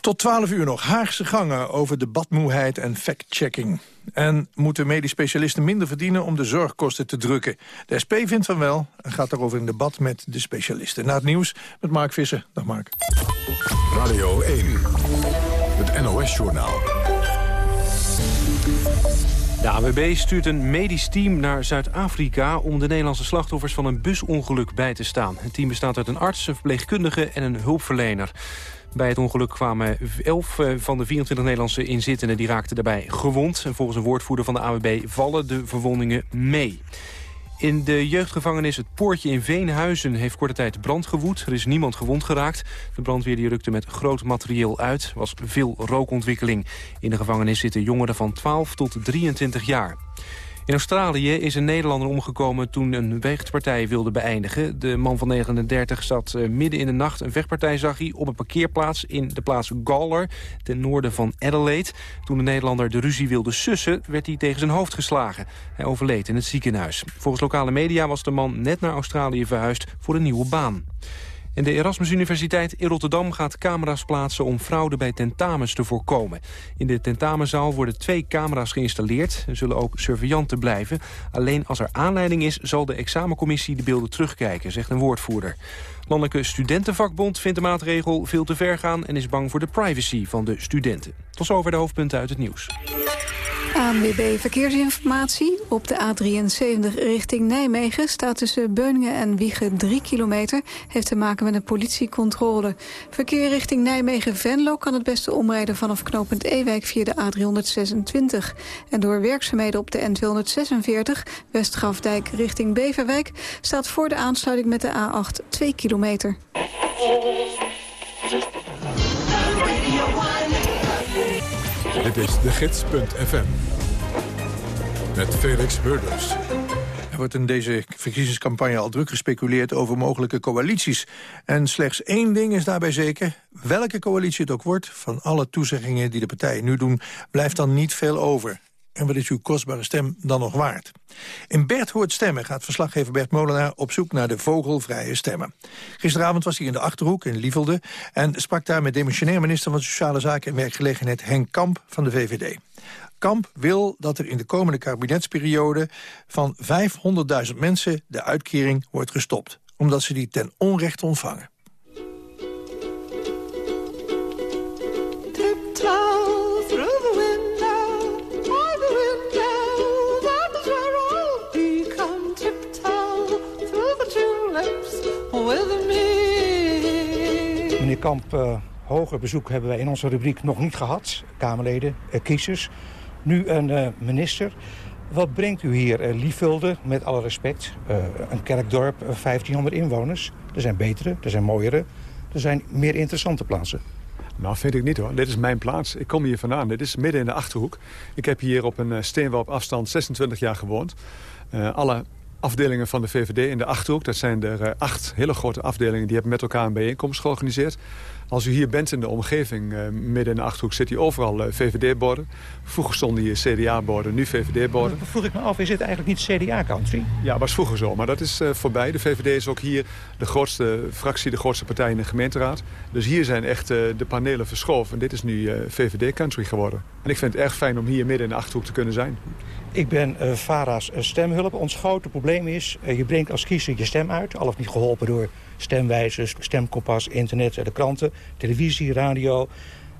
Tot 12 uur nog Haagse gangen over debatmoeheid en fact-checking. En moeten medisch specialisten minder verdienen om de zorgkosten te drukken? De SP vindt van wel en gaat daarover in debat met de specialisten. Na het nieuws met Mark Visser. Dag Mark. Radio 1, het NOS-journaal. De AWB stuurt een medisch team naar Zuid-Afrika... om de Nederlandse slachtoffers van een busongeluk bij te staan. Het team bestaat uit een arts, een verpleegkundige en een hulpverlener. Bij het ongeluk kwamen 11 eh, van de 24 Nederlandse inzittenden... die raakten daarbij gewond. En volgens een woordvoerder van de AWB vallen de verwondingen mee. In de jeugdgevangenis Het Poortje in Veenhuizen heeft korte tijd brand gewoed. Er is niemand gewond geraakt. De brandweer die rukte met groot materieel uit. Er was veel rookontwikkeling. In de gevangenis zitten jongeren van 12 tot 23 jaar. In Australië is een Nederlander omgekomen toen een vechtpartij wilde beëindigen. De man van 39 zat eh, midden in de nacht. Een vechtpartij zag hij op een parkeerplaats in de plaats Gawler, ten noorden van Adelaide. Toen de Nederlander de ruzie wilde sussen, werd hij tegen zijn hoofd geslagen. Hij overleed in het ziekenhuis. Volgens lokale media was de man net naar Australië verhuisd voor een nieuwe baan. En de Erasmus Universiteit in Rotterdam gaat camera's plaatsen... om fraude bij tentamens te voorkomen. In de tentamenzaal worden twee camera's geïnstalleerd. Er zullen ook surveillanten blijven. Alleen als er aanleiding is, zal de examencommissie de beelden terugkijken... zegt een woordvoerder. Landelijke Studentenvakbond vindt de maatregel veel te ver gaan... en is bang voor de privacy van de studenten. Tot zover de hoofdpunten uit het nieuws. ANWB Verkeersinformatie. Op de A73 richting Nijmegen staat tussen Beuningen en Wiegen 3 kilometer. Heeft te maken met een politiecontrole. Verkeer richting Nijmegen-Venlo kan het beste omrijden vanaf knooppunt Ewijk via de A326. En door werkzaamheden op de N246 Westgrafdijk richting Beverwijk staat voor de aansluiting met de A8 2 kilometer. Dit is de gids.fm. Met Felix Murders. Er wordt in deze verkiezingscampagne al druk gespeculeerd over mogelijke coalities. En slechts één ding is daarbij zeker. Welke coalitie het ook wordt, van alle toezeggingen die de partijen nu doen... blijft dan niet veel over. En wat is uw kostbare stem dan nog waard? In Bert Hoort Stemmen gaat verslaggever Bert Molenaar op zoek naar de vogelvrije stemmen. Gisteravond was hij in de Achterhoek in Lievelde... en sprak daar met demissionair minister van Sociale Zaken en Werkgelegenheid Henk Kamp van de VVD. Kamp wil dat er in de komende kabinetsperiode van 500.000 mensen de uitkering wordt gestopt. Omdat ze die ten onrechte ontvangen. Kamp, eh, hoger bezoek hebben wij in onze rubriek nog niet gehad. Kamerleden, eh, kiezers. Nu een eh, minister. Wat brengt u hier, eh, Liefulde, met alle respect? Een kerkdorp, eh, 1500 inwoners. Er zijn betere, er zijn mooiere. Er zijn meer interessante plaatsen. Nou, vind ik niet hoor. Dit is mijn plaats. Ik kom hier vandaan. Dit is midden in de Achterhoek. Ik heb hier op een steenworp afstand 26 jaar gewoond. Alle afdelingen van de VVD in de Achterhoek, dat zijn er eh, acht hele grote afdelingen... die hebben met elkaar een bijeenkomst georganiseerd. Als u hier bent in de omgeving, eh, midden in de Achterhoek, zit hier overal eh, VVD-borden. Vroeger stonden hier CDA-borden, nu VVD-borden. Dan vroeg ik me af, is dit eigenlijk niet CDA-country? Ja, was vroeger zo, maar dat is eh, voorbij. De VVD is ook hier de grootste fractie, de grootste partij in de gemeenteraad. Dus hier zijn echt de panelen verschoven. Dit is nu VVD-country geworden. En ik vind het erg fijn om hier midden in de Achterhoek te kunnen zijn. Ik ben eh Vara's stemhulp. Ons grote probleem is, je brengt als kiezer je stem uit. Al of niet geholpen door stemwijzers, stemkompas, internet, de kranten, televisie, radio.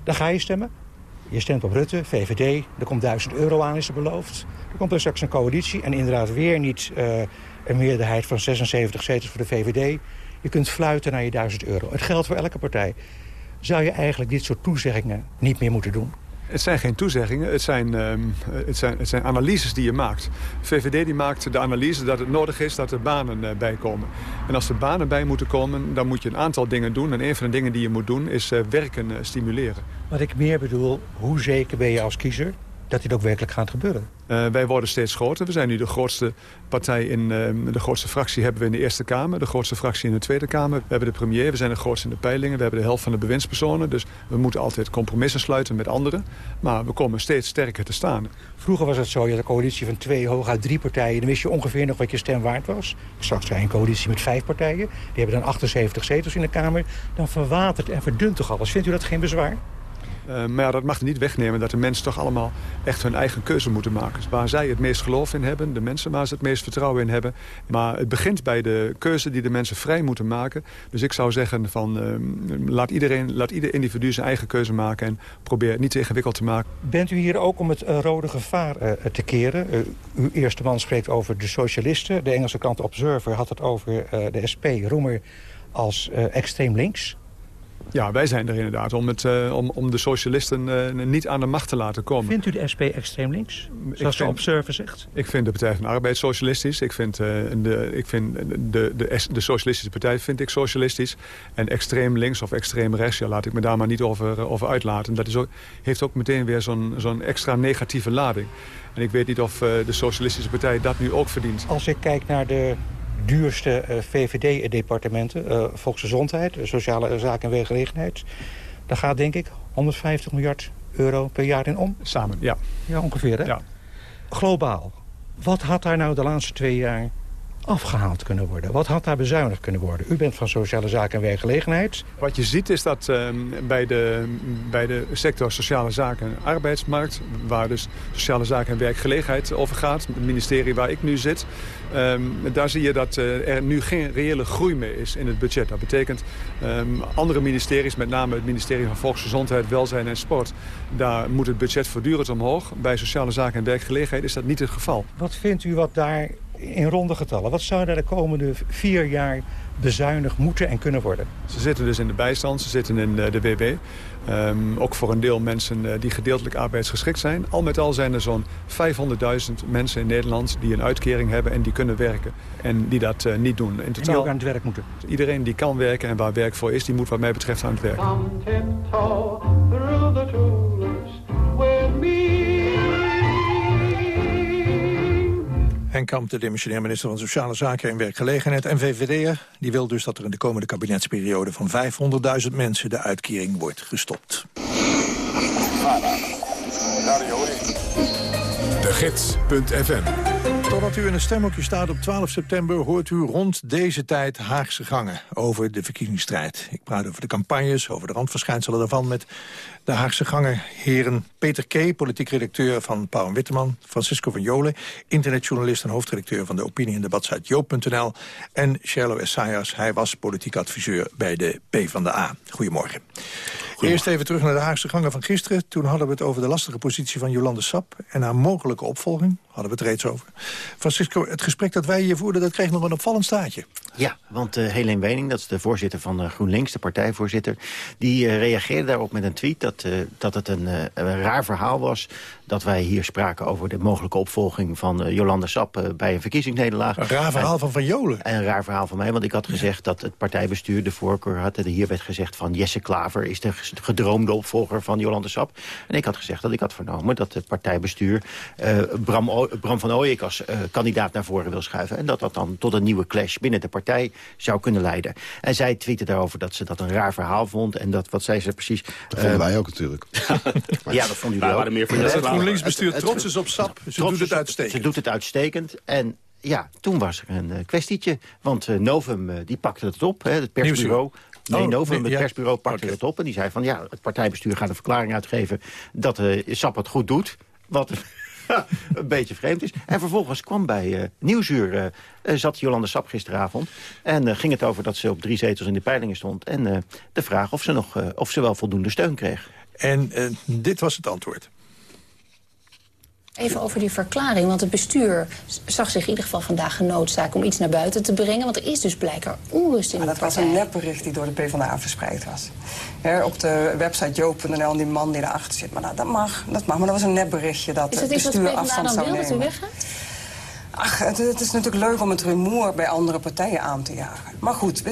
Dan ga je stemmen. Je stemt op Rutte, VVD. Er komt 1000 euro aan, is er beloofd. Er komt er straks een coalitie en inderdaad weer niet eh, een meerderheid van 76 zetels voor de VVD. Je kunt fluiten naar je 1000 euro. Het geldt voor elke partij. Zou je eigenlijk dit soort toezeggingen niet meer moeten doen? Het zijn geen toezeggingen, het zijn, ehm, het zijn, het zijn analyses die je maakt. VVD die maakt de analyse dat het nodig is dat er banen eh, bij komen. En als er banen bij moeten komen, dan moet je een aantal dingen doen. En een van de dingen die je moet doen is eh, werken eh, stimuleren. Wat ik meer bedoel, hoe zeker ben je als kiezer dat dit ook werkelijk gaat gebeuren? Eh, wij worden steeds groter. We zijn nu de grootste partij in ehm, de grootste fractie hebben we in de Eerste Kamer. De grootste fractie in de Tweede Kamer. We hebben de premier, we zijn de grootste in de peilingen. We hebben de helft van de bewindspersonen. Dus we moeten altijd compromissen sluiten met anderen. Maar we komen steeds sterker te staan. Vroeger was het zo, je had een coalitie van twee, hooguit drie partijen. Dan wist je ongeveer nog wat je stem waard was. Straks je een coalitie met vijf partijen. Die hebben dan 78 zetels in de Kamer. Dan verwatert en verdunt toch alles. Vindt u dat geen bezwaar? Uh, maar dat mag niet wegnemen dat de mensen toch allemaal echt hun eigen keuze moeten maken. Waar zij het meest geloof in hebben, de mensen waar ze het meest vertrouwen in hebben. Maar het begint bij de keuze die de mensen vrij moeten maken. Dus ik zou zeggen van uh, laat, iedereen, laat ieder individu zijn eigen keuze maken en probeer het niet te ingewikkeld te maken. Bent u hier ook om het uh, rode gevaar te keren? uw eerste man spreekt over de socialisten. De Engelse krant Observer had het over de SP, Roemer, als extreem links. Ja, wij zijn er inderdaad om, het, uh, om, om de socialisten uh, niet aan de macht te laten komen. Vindt u de SP extreem links? Zoals de Observer zegt? Ik vind de Partij van de Arbeid socialistisch. Ik vind, uh, de, ik vind de, de, de Socialistische Partij vind ik socialistisch. En extreem links of extreem rechts, ja, laat ik me daar maar niet over, over uitlaten. Dat is ook, heeft ook meteen weer zo'n zo'n extra negatieve lading. En ik weet niet of de Socialistische Partij dat nu ook verdient. Als ik kijk naar de duurste uh, VVD-departementen. Uh, volksgezondheid, sociale zaken en werkgelegenheid. Daar gaat denk ik 150 miljard euro per jaar in om. Samen, ja. Ja, ongeveer hè? Ja. Globaal. Wat had daar nou de laatste twee jaar afgehaald kunnen worden? Wat had daar bezuinigd kunnen worden? U bent van Sociale Zaken en Werkgelegenheid. Wat je ziet is dat ehm, bij, de, bij de sector Sociale Zaken en Arbeidsmarkt... waar dus Sociale Zaken en Werkgelegenheid over gaat... het ministerie waar ik nu zit... ehm, daar zie je dat eh, er nu geen reële groei meer is in het budget. Dat betekent ehm, andere ministeries, met name het ministerie van Volksgezondheid, Welzijn en Sport... daar moet het budget voortdurend omhoog. Bij Sociale Zaken en Werkgelegenheid is dat niet het geval. Wat vindt u wat daar in ronde getallen... wat zou daar de komende vier jaar bezuinigd moeten en kunnen worden? Ze zitten dus in de bijstand, ze zitten in eh, de WW. Ehm, ook voor een deel mensen eh, die gedeeltelijk arbeidsgeschikt zijn. Al met al zijn er zo'n 500.000 mensen in Nederland die een uitkering hebben en die kunnen werken. En die dat eh, niet doen. In En die ook aan het werk moeten? Iedereen die kan werken en waar werk voor is, die moet wat mij betreft aan het werk. Henk Kamp, de demissionair minister van Sociale Zaken en Werkgelegenheid en VVD'er... die wil dus dat er in de komende kabinetsperiode van 500.000 mensen de uitkering wordt gestopt. Gids.fm Totdat u in een stemhokje staat op 12 september... hoort u rond deze tijd Haagse gangen over de verkiezingsstrijd. Ik praat over de campagnes, over de randverschijnselen daarvan... met de Haagse gangen heren Peter K., politiek redacteur van Pauw en Witteman... Francisco van Jolen, internetjournalist en hoofdredacteur... van de opinie- en debatsite joop.nl... en Sherlo Essayas, hij was politiek adviseur bij de PvdA. Goedemorgen. Eerst even terug naar de Haagse gangen van gisteren. Toen hadden we het over de lastige positie van Jolande Sap... en haar mogelijke opvolging, hadden we het reeds over. Francisco, het gesprek dat wij hier voerden, dat kreeg nog een opvallend staartje. Ja, want uh, Helene Wening, dat is de voorzitter van uh, GroenLinks, de partijvoorzitter... die uh, reageerde daarop met een tweet dat, uh, dat het een, uh, een raar verhaal was... dat wij hier spraken over de mogelijke opvolging van uh, Jolande Sap uh, bij een verkiezingsnederlaag. Een raar verhaal en, van Van Jolen. En een raar verhaal van mij, want ik had gezegd dat het partijbestuur de voorkeur had... en hier werd gezegd van Jesse Klaver is de gedroomde opvolger van Jolande Sap. En ik had gezegd dat ik had vernomen dat het partijbestuur... Bram, o Bram van Ooyek als kandidaat naar voren wil schuiven... en dat dat dan tot een nieuwe clash binnen de partij zou kunnen leiden. En zij tweette daarover dat ze dat een raar verhaal vond. En dat, wat zei ze precies... Dat vonden uh, wij ook natuurlijk. ja, dat vonden jullie ook. Meer voor het GroenLinks-bestuur trots is op SAP. Ze doet het uitstekend. Ze doet het uitstekend. En ja, toen was er een uh, kwestietje. Want uh, Novum uh, die pakte het op, hè, het persbureau. Nee, oh, Novum, nee, het persbureau, pakte okay. het op. En die zei van, ja, het partijbestuur gaat een verklaring uitgeven... dat SAP het goed doet. Wat een beetje vreemd is. En vervolgens kwam bij uh, Nieuwsuur, uh, uh, zat Jolande Sap gisteravond... en ging het over dat ze op drie zetels in de peilingen stond... en de vraag of ze, nog, of ze wel voldoende steun kreeg. En dit was het antwoord. Even over die verklaring, want het bestuur zag zich in ieder geval vandaag genoodzaakt om iets naar buiten te brengen. Want er is dus blijkbaar onrust in maar de dat was een nepbericht die door de PvdA verspreid was. Op de website joop.nl en die man die erachter zit. Maar dat, dat, mag, dat mag, maar dat was een nepberichtje dat het bestuur afstand zou nemen. Is dat iets wat de PvdA dan wil, dat u weggaat? Ach, het, het, is natuurlijk leuk om het rumoer bij andere partijen aan te jagen. Maar goed,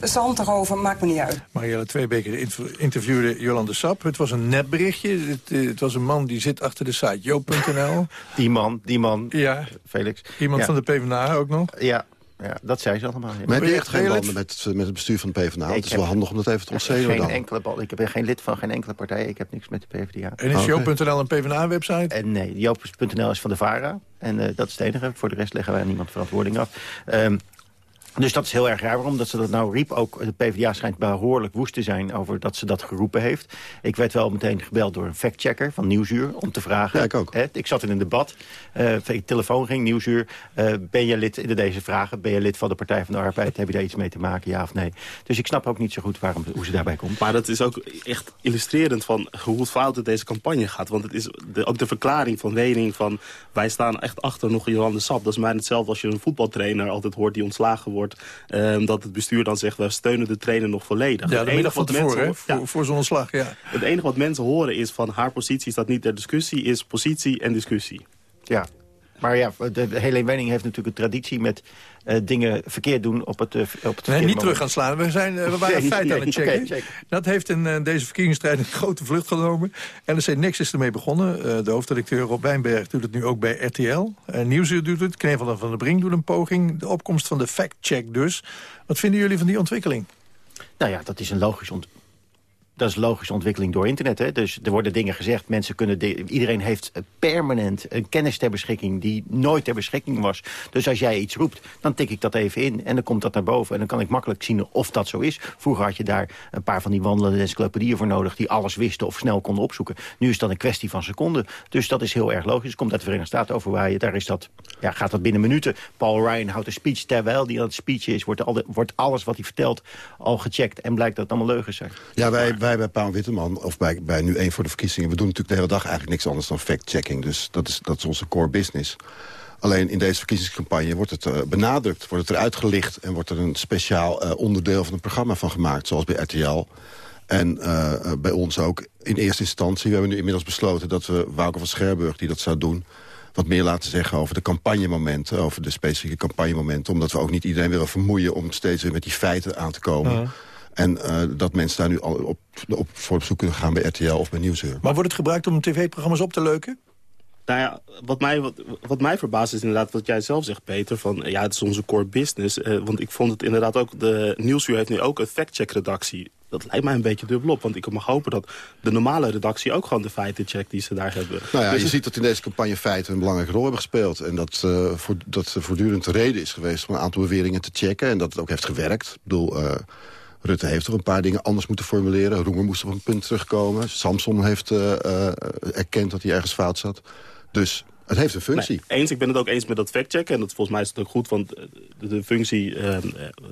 zand erover, maakt me niet uit. Marielle Tweebeker interviewde Jolande Sap. Het was een nepberichtje. Het, het was een man die zit achter de site joop.nl. Die man, die man. Ja. Felix. Iemand ja. van de PvdA ook nog. Ja. Ja, dat zei ze allemaal. Ja. Maar heb je echt geen banden met, met het bestuur van de PvdA? Nee, het is wel handig om dat even te ontzelen geen dan. Enkele band. Ik ben geen lid van geen enkele partij. Ik heb niks met de PvdA. En is okay. Joop.nl een PvdA-website? En nee, Joop.nl is van de VARA. En uh, dat is het enige. Voor de rest leggen wij niemand verantwoording af. Um, dus dat is heel erg raar. Waarom dat ze dat nou riep, ook de PvdA schijnt behoorlijk woest te zijn... over dat ze dat geroepen heeft. Ik werd wel meteen gebeld door een factchecker van Nieuwsuur... om te vragen. Ja, ik ook. Hè, ik zat in een debat. Uh, telefoon ging, Nieuwsuur. Uh, ben je lid, in deze vragen, ben je lid van de Partij van de Arbeid? Heb je daar iets mee te maken, ja of nee? Dus ik snap ook niet zo goed waarom, hoe ze daarbij komt. Maar dat is ook echt illustrerend van hoe fout het deze campagne gaat. Want het is de, ook de verklaring van Wening van... wij staan echt achter nog Jolande Sap. Dat is mij hetzelfde als je een voetbaltrainer altijd hoort die ontslagen wordt... Um, dat het bestuur dan zegt, we steunen de trainer nog volledig. Ja, de middag van tevoren, hè? Voor, ja, voor zo'n ontslag, ja. Het enige wat mensen horen is van haar positie staat niet ter discussie... is positie en discussie. Ja, maar ja, de, Helene Wening heeft natuurlijk een traditie met uh, dingen verkeerd doen op het, uh, op het Nee, niet terug gaan slaan. We, zijn, uh, we waren nee, feit nee, aan het checken. Okay, dat heeft in deze verkiezingsstrijd een grote vlucht genomen. NRC Next is ermee begonnen. De hoofdredacteur Rob Wijnberg doet het nu ook bij RTL. Nieuwsuur doet het. Knevel van der Brink doet een poging. De opkomst van de fact-check dus. Wat vinden jullie van die ontwikkeling? Nou ja, dat is een logisch ont Dat is logische ontwikkeling door internet. Hè? Dus er worden dingen gezegd. Mensen kunnen de- iedereen heeft permanent een kennis ter beschikking... die nooit ter beschikking was. Dus als jij iets roept, dan tik ik dat even in. En dan komt dat naar boven. En dan kan ik makkelijk zien of dat zo is. Vroeger had je daar een paar van die wandelende encyclopedieën voor nodig... die alles wisten of snel konden opzoeken. Nu is dat een kwestie van seconden. Dus dat is heel erg logisch. Het komt uit de Verenigde Staten overwaaien. Daar is dat, ja, gaat dat binnen minuten. Paul Ryan houdt een speech. Terwijl die aan het speech is, wordt, al de- wordt alles wat hij vertelt al gecheckt. En blijkt dat het allemaal leugens zijn. Ja, wij, wij bij Paul Witteman, of bij, bij Nu één voor de verkiezingen... we doen natuurlijk de hele dag eigenlijk niks anders dan fact-checking. Dus dat is, dat is onze core business. Alleen in deze verkiezingscampagne wordt het eh, benadrukt, wordt het eruit gelicht... en wordt er een speciaal eh, onderdeel van het programma van gemaakt, zoals bij RTL. En eh, bij ons ook in eerste instantie. We hebben nu inmiddels besloten dat we Wouter van Scherburg, die dat zou doen... wat meer laten zeggen over de campagnemomenten, over de specifieke campagnemomenten. Omdat we ook niet iedereen willen vermoeien om steeds weer met die feiten aan te komen. En eh, dat mensen daar nu al op, op, voor op zoek kunnen gaan bij RTL of bij Nieuwsuur. Maar wordt het gebruikt om tv-programma's op te leuken? Nou ja, wat mij, wat, wat mij verbaast is inderdaad wat jij zelf zegt, Peter. Van, ja, het is onze core business. Eh, want ik vond het inderdaad ook... De Nieuwsuur heeft nu ook een fact-check-redactie. Dat lijkt mij een beetje dubbelop. Want ik mag hopen dat de normale redactie ook gewoon de feiten checkt die ze daar hebben. Nou ja, Dus je het- ziet dat in deze campagne feiten een belangrijke rol hebben gespeeld. En dat, eh, voor, dat voortdurend de reden is geweest om een aantal beweringen te checken. En dat het ook heeft gewerkt. Ik bedoel, eh, Rutte heeft er een paar dingen anders moeten formuleren. Roemer moest op een punt terugkomen. Samson heeft eh, eh, erkend dat hij ergens fout zat. Dus het heeft een functie. Eens, ik ben het ook eens met dat factchecken. En dat, volgens mij is het ook goed, want eh, de, functie eh, eh,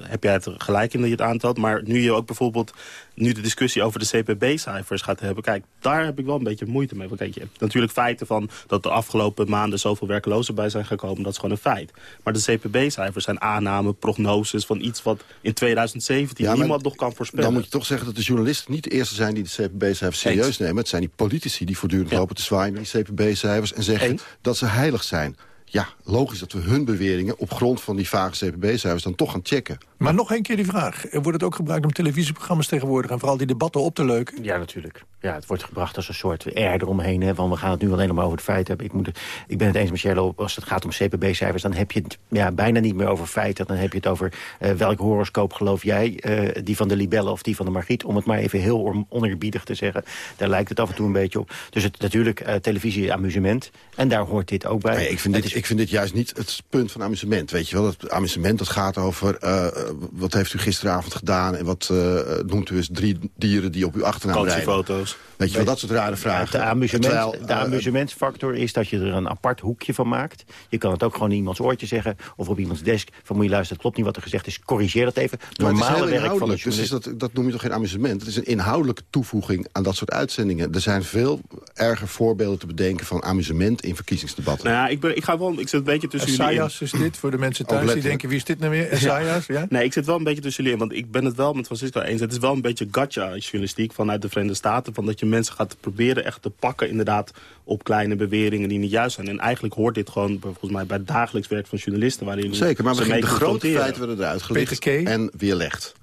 heb jij het gelijk in dat je het aantoont. Maar nu je ook bijvoorbeeld nu de discussie over de CPB-cijfers gaat hebben... kijk, daar heb ik wel een beetje moeite mee. Want kijk, je hebt natuurlijk feiten van dat de afgelopen maanden... zoveel werklozen bij zijn gekomen, dat is gewoon een feit. Maar de CPB-cijfers zijn aannamen, prognoses van iets... wat in 2017 Ja, maar niemand nog kan voorspellen. Dan moet je toch zeggen dat de journalisten niet de eerste zijn... die de CPB-cijfers serieus Eens. nemen. Het zijn die politici die voortdurend lopen te zwaaien die CPB-cijfers... en zeggen Eens. dat ze heilig zijn. Ja, logisch dat we hun beweringen op grond van die vage CPB-cijfers... dan toch gaan checken. Maar nog een keer die vraag. Wordt het ook gebruikt om televisieprogramma's tegenwoordig... en vooral die debatten op te leuken? Ja, natuurlijk. Ja, het wordt gebracht als een soort air eromheen. Hè, van we gaan het nu alleen maar over het feit hebben. Ik, moet, ik ben het eens met Sherlo, als het gaat om CPB-cijfers... dan heb je het ja, bijna niet meer over feiten. Dan heb je het over eh, welk horoscoop geloof jij. eh, die van de Libelle of die van de Margriet. Om het maar even heel on- oneerbiedig te zeggen. Daar lijkt het af en toe een beetje op. Dus het, natuurlijk, eh, televisie amusement. En daar hoort dit ook bij. Nee, ik, vind dit, is- ik vind dit juist niet het punt van amusement. Weet je wel, het amusement dat gaat over... eh, wat heeft u gisteravond gedaan... en wat eh, noemt u eens drie dieren die op uw achternaam rijden. Vakantiefoto's. Weet je wel, dat soort rare vragen. de, amusement, Terwijl, de eh, amusementsfactor is dat je er een apart hoekje van maakt. Je kan het ook gewoon in iemands oortje zeggen... of op iemands desk. Van moet je luisteren, het klopt niet wat er gezegd is. Corrigeer dat even. Maar het is Normale heel werk van de dus is dat, dat noem je toch geen amusement? Het is een inhoudelijke toevoeging aan dat soort uitzendingen. Er zijn veel erger voorbeelden te bedenken van amusement in verkiezingsdebatten. Nou ja, ik, ben, ik ga wel, ik zit beetje tussen jullie in. Is dit, voor de mensen thuis die denken... wie is dit nou weer? Esaias, ja? Nee, ik zit wel een beetje tussen jullie in. Want ik ben het wel met Francisco eens. Het is wel een beetje gotcha-journalistiek vanuit de Verenigde Staten. Van dat je mensen gaat proberen echt te pakken inderdaad op kleine beweringen die niet juist zijn. En eigenlijk hoort dit gewoon volgens mij bij het dagelijks werk van journalisten. Waarin Zeker, maar we de grote feiten werden eruit gelicht en weerlegd.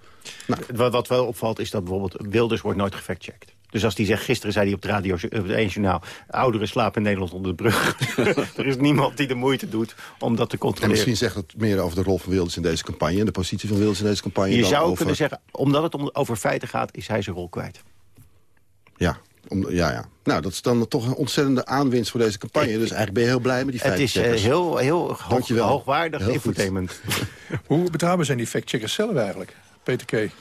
Wat, wat wel opvalt is dat bijvoorbeeld Wilders wordt nooit gefactcheckt. Dus als die zegt, gisteren zei hij op het radio, op het 1 journaal... ouderen slapen in Nederland onder de brug. er is niemand die de moeite doet om dat te En controleren. misschien zegt het meer over de rol van Wilders in deze campagne... en de positie van Wilders in deze campagne Je dan zou over... kunnen zeggen, omdat het om, over feiten gaat, is hij zijn rol kwijt. Ja, om, ja, ja. Nou, dat is dan toch een ontzettende aanwinst voor deze campagne. Dus eigenlijk ben je heel blij met die Het is eh, heel, heel hoog, hoogwaardig Heel infotainment. Hoe betrouwbaar zijn die factcheckers zelf eigenlijk? Peter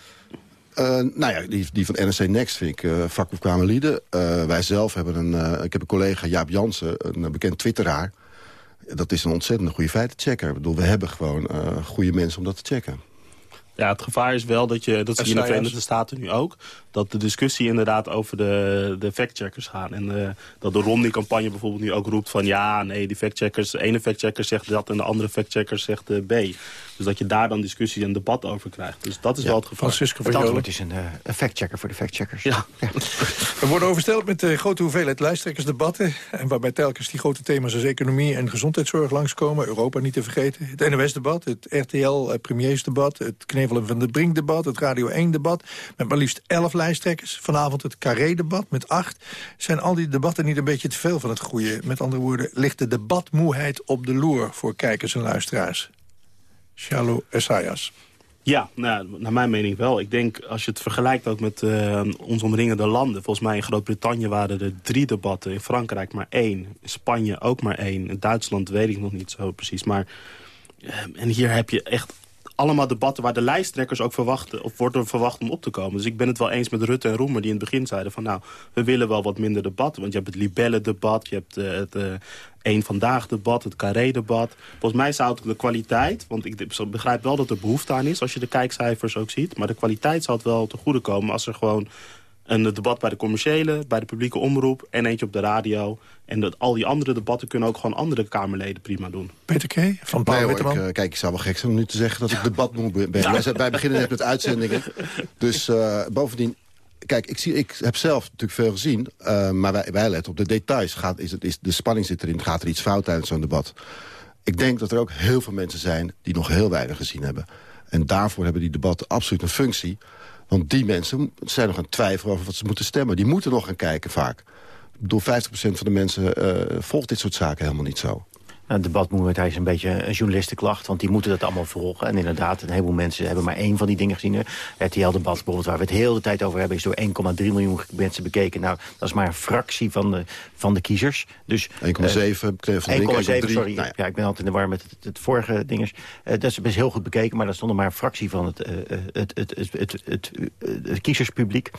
Eh, nou ja, die, die van NRC Next vind ik uh, vakbekwamen lieden. Eh, wij zelf hebben een... eh, ik heb een collega, Jaap Jansen, een eh, bekend twitteraar. Dat is een ontzettend goede feitenchecker. Ik bedoel, we hebben gewoon eh, goede mensen om dat te checken. Ja, het gevaar is wel dat je, dat zie je in de. Verenigde Staten nu ook, dat de discussie inderdaad over de, de factcheckers gaan. En eh, dat de Romney-campagne bijvoorbeeld nu ook roept van ja, nee, die factcheckers, de ene factchecker zegt dat en de andere factchecker zegt eh, B. Dus dat je daar dan discussie en debat over krijgt. Dus dat is wel het gevaar. Francisco Het van antwoord Jolen. is een, eh, een factchecker voor de factcheckers. Ja. We worden oversteld met de grote hoeveelheid lijsttrekkersdebatten... en waarbij telkens die grote thema's als economie en gezondheidszorg langskomen. Europa niet te vergeten. Het NOS-debat, het RTL-premiersdebat... het Knevelen van de Brink-debat, het Radio 1-debat... met maar liefst elf lijsttrekkers. Vanavond het Carré-debat met acht. Zijn al die debatten niet een beetje te veel van het goede? Met andere woorden, ligt de debatmoeheid op de loer... voor kijkers en luisteraars? Shalom Esaias. Ja, nou, naar mijn mening wel. Ik denk, als je het vergelijkt ook met uh, ons omringende landen... volgens mij in Groot-Brittannië waren er drie debatten. In Frankrijk maar één. In Spanje ook maar één. Duitsland weet ik nog niet zo precies. Maar, uh, en hier heb je echt allemaal debatten waar de lijsttrekkers ook verwachten... of worden verwacht om op te komen. Dus ik ben het wel eens met Rutte en Roemer die in het begin zeiden... van nou, we willen wel wat minder debatten. Want je hebt het libelle-debat, je hebt uh, het... Uh, één vandaag debat, het carré-debat. Volgens mij zou het de kwaliteit, want ik begrijp wel dat er behoefte aan is... als je de kijkcijfers ook ziet. Maar de kwaliteit zou het wel te goede komen als er gewoon een debat bij de commerciële, bij de publieke omroep... en eentje op de radio. En dat, al die andere debatten kunnen ook gewoon andere Kamerleden prima doen. Peter K. van Paul nee, Witteman. Ik, uh, kijk, ik zou wel gek zijn om nu te zeggen dat ik debat moet ben. Ja. Wij, wij, beginnen net met uitzendingen. Dus uh, bovendien, kijk, ik, zie, ik heb zelf natuurlijk veel gezien. Uh, maar wij, wij letten op de details. Gaat, is het, is, de spanning zit erin. Gaat er iets fout tijdens zo'n debat? Ik denk dat er ook heel veel mensen zijn die nog heel weinig gezien hebben. En daarvoor hebben die debatten absoluut een functie. Want die mensen zijn nog aan het twijfelen over wat ze moeten stemmen. Die moeten nog gaan kijken vaak. Bedoel, 50% van de mensen uh, volgt dit soort zaken helemaal niet zo. Nou, het debatmoment is een beetje een journalistenklacht, want die moeten dat allemaal volgen. En inderdaad, een heleboel mensen hebben maar één van die dingen gezien. RTL-debat bijvoorbeeld, waar we het heel de tijd over hebben... is door 1,3 miljoen mensen bekeken. Nou, dat is maar een fractie van de, van de kiezers. Dus 1,7 uh, 1,7, sorry. Nou ja. ja. ik ben altijd in de war met het, het vorige dingers. Uh, dat is best heel goed bekeken, maar dat stond maar een fractie van het, uh, het, het, het, het, het, het kiezerspubliek.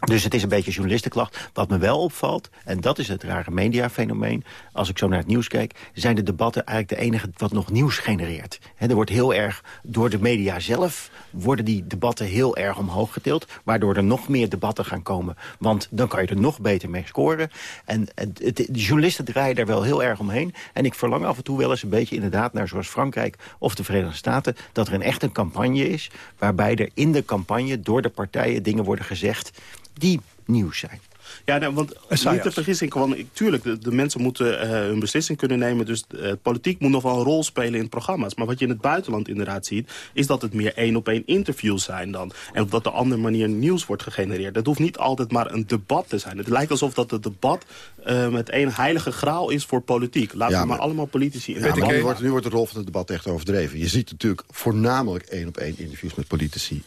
Dus het is een beetje journalistenklacht. Wat me wel opvalt, en dat is het rare mediafenomeen... als ik zo naar het nieuws kijk... zijn de debatten eigenlijk de enige wat nog nieuws genereert. Er wordt heel erg door de media zelf... worden die debatten heel erg omhoog getild... waardoor er nog meer debatten gaan komen. Want dan kan je er nog beter mee scoren. En het, de journalisten draaien daar wel heel erg omheen. En ik verlang af en toe wel eens een beetje inderdaad... naar zoals Frankrijk of de Verenigde Staten... dat er een echt een campagne is... waarbij er in de campagne door de partijen dingen worden gezegd die nieuws zijn. Ja, nou, want niet te vergissen, gewoon, tuurlijk, de, de mensen moeten uh, hun beslissing kunnen nemen. Dus uh, politiek moet nog wel een rol spelen in programma's. Maar wat je in het buitenland inderdaad ziet, is dat het meer één op één interviews zijn dan. En op dat de andere manier nieuws wordt gegenereerd. Dat hoeft niet altijd maar een debat te zijn. Het lijkt alsof dat het debat uh, met één heilige graal is voor politiek. Laten ja, we maar, maar allemaal politici in ja, maar nu, wordt, nu wordt de rol van het debat echt overdreven. Je ziet natuurlijk voornamelijk één op één interviews met politici.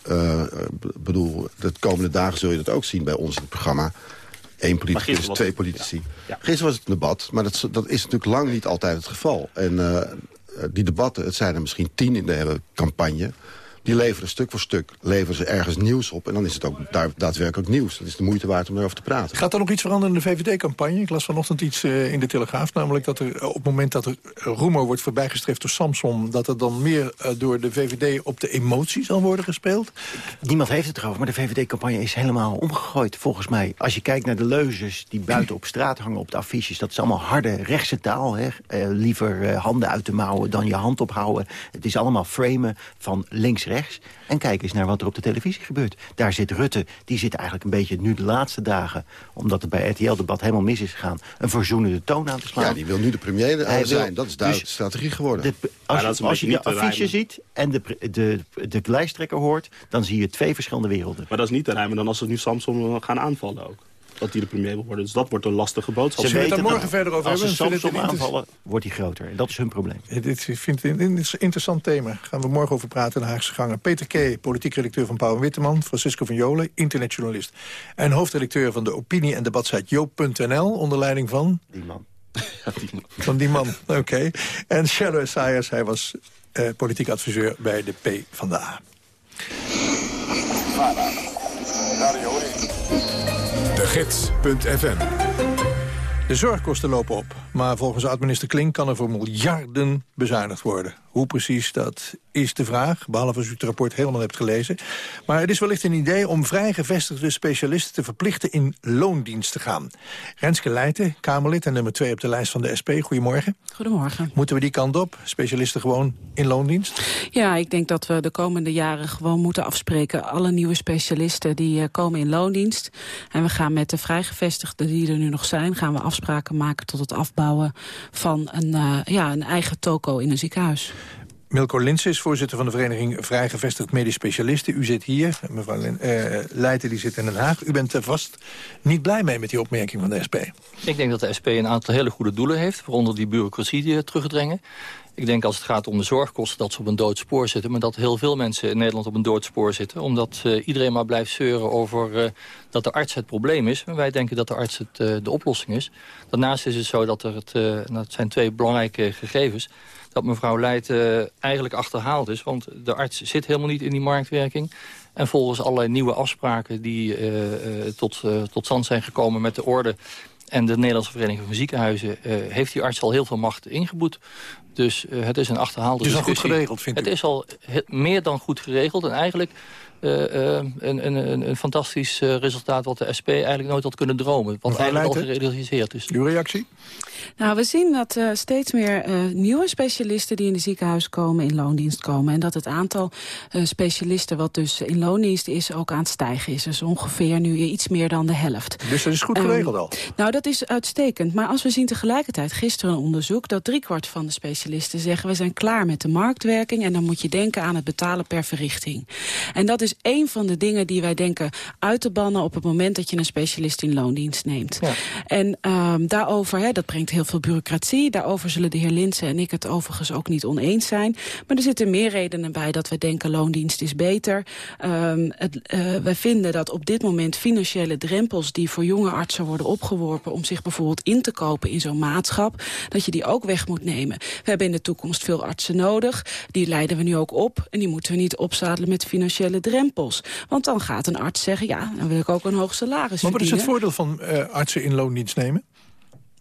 Ik bedoel, de komende dagen zul je dat ook zien bij ons in het programma. Eén politicus, twee politici. Ja. Ja. Gisteren was het een debat, maar dat, dat is natuurlijk lang niet altijd het geval. En uh, die debatten, het zijn er misschien tien in de hele campagne... die leveren stuk voor stuk, leveren ze ergens nieuws op... en dan is het ook daar, daadwerkelijk nieuws. Dat is de moeite waard om erover te praten. Gaat er nog iets veranderen in de VVD-campagne? Ik las vanochtend iets uh, in de Telegraaf, namelijk dat er op het moment dat er Roemer wordt voorbijgestreefd door Samson... dat er dan meer uh, door de VVD op de emotie zal worden gespeeld? Niemand heeft het erover, maar de VVD-campagne is helemaal omgegooid, volgens mij. Als je kijkt naar de leuzes die buiten op straat hangen op de affiches... dat is allemaal harde rechtse taal. Hè? Uh, liever handen uit de mouwen dan je hand ophouden. Het is allemaal framen van links-rechts. En kijk eens naar wat er op de televisie gebeurt. Daar zit Rutte, die zit eigenlijk een beetje nu de laatste dagen... omdat het bij RTL-debat helemaal mis is gegaan... een verzoenende toon aan te slaan. Ja, die wil nu de premier Hij zijn. Wil, dat is duidelijk dus strategie geworden. De, als, ja, je, als je de affiche ziet en de, de, de, de lijsttrekker hoort... dan zie je twee verschillende werelden. Maar dat is niet te rijmen dan als ze nu Samson gaan aanvallen ook dat hij de premier wil worden. Dus dat wordt een lastige boodschap. Ze weten het morgen verder over als hebben. Als ze Samsung aanvallen, wordt hij groter. En dat is hun probleem. Dit vind ik een interessant thema. Daar gaan we morgen over praten in de Haagse gangen. Peter K., politiek redacteur van Pauw en Witteman. Francisco van Jolen, internetjournalist. En hoofdredacteur van de opinie- en debatsite Joop.nl... onder leiding van... Die man. Van die man, oké. Okay. En Shallow Sayers, hij was uh, politiek adviseur bij de P van de A. Gids.fm de zorgkosten lopen op, maar volgens oud-minister Klink kan er voor miljarden bezuinigd worden. Hoe precies, dat is de vraag, behalve als u het rapport helemaal hebt gelezen. Maar het is wellicht een idee om vrijgevestigde specialisten te verplichten in loondienst te gaan. Renske Leijten, Kamerlid en nummer 2 op de lijst van de SP. Goedemorgen. Goedemorgen. Moeten we die kant op, specialisten gewoon in loondienst? Ja, ik denk dat we de komende jaren gewoon moeten afspreken. Alle nieuwe specialisten die uh, komen in loondienst. En we gaan met de vrijgevestigden die er nu nog zijn, gaan we afspraken maken tot het afbouwen van een, uh, ja, een eigen toko in een ziekenhuis. Milko Lins is voorzitter van de vereniging Vrijgevestigd Medisch Specialisten. U zit hier, mevrouw eh, Leijten die zit in Den Haag. U bent er vast niet blij mee met die opmerking van de SP. Ik denk dat de SP een aantal hele goede doelen heeft. Waaronder die bureaucratie eh, terugdringen. Ik denk als het gaat om de zorgkosten dat ze op een dood spoor zitten. Maar dat heel veel mensen in Nederland op een dood spoor zitten. Omdat eh, iedereen maar blijft zeuren over eh, dat de arts het probleem is. Maar wij denken dat de arts het, de oplossing is. Daarnaast is het zo dat er het, nou, het zijn twee belangrijke gegevens dat mevrouw Leijt eh, eigenlijk achterhaald is. Want de arts zit helemaal niet in die marktwerking. En volgens allerlei nieuwe afspraken die eh, eh, tot, tot stand zijn gekomen met de orde... en de Nederlandse Vereniging van Ziekenhuizen... heeft die arts al heel veel macht ingeboet. Dus het is een achterhaalde Het is al goed discussie. geregeld, vindt u? Het is al meer dan goed geregeld. En eigenlijk een, een, een, een fantastisch eh, resultaat... wat de SP eigenlijk nooit had kunnen dromen. Wat Mevrouw eigenlijk al gerealiseerd is. Uw reactie? Nou, we zien dat eh, steeds meer eh, nieuwe specialisten die in de ziekenhuis komen, in loondienst komen. En dat het aantal eh, specialisten wat dus in loondienst is, ook aan het stijgen is. Dus ongeveer nu iets meer dan de helft. Dus dat is goed Ehm, geregeld al. Nou, dat is uitstekend. Maar als we zien tegelijkertijd gisteren een onderzoek... dat driekwart van de specialisten zeggen... we zijn klaar met de marktwerking... en dan moet je denken aan het betalen per verrichting. En dat is één van de dingen die wij denken uit te bannen... op het moment dat je een specialist in loondienst neemt. En ehm, daarover, hè, dat brengt heel veel bureaucratie. Daarover zullen de heer Linsen en ik het overigens ook niet oneens zijn. Maar er zitten meer redenen bij dat we denken... loondienst is beter. Ehm, het, eh, wij vinden dat op dit moment financiële drempels... die voor jonge artsen worden opgeworpen... om zich bijvoorbeeld in te kopen in zo'n maatschap... dat je die ook weg moet nemen. We hebben in de toekomst veel artsen nodig. Die leiden we nu ook op. En die moeten we niet opzadelen met financiële drempels. Want dan gaat een arts zeggen... ja, dan wil ik ook een hoog salaris Maar wat is het voordeel van eh, artsen in loondienst nemen?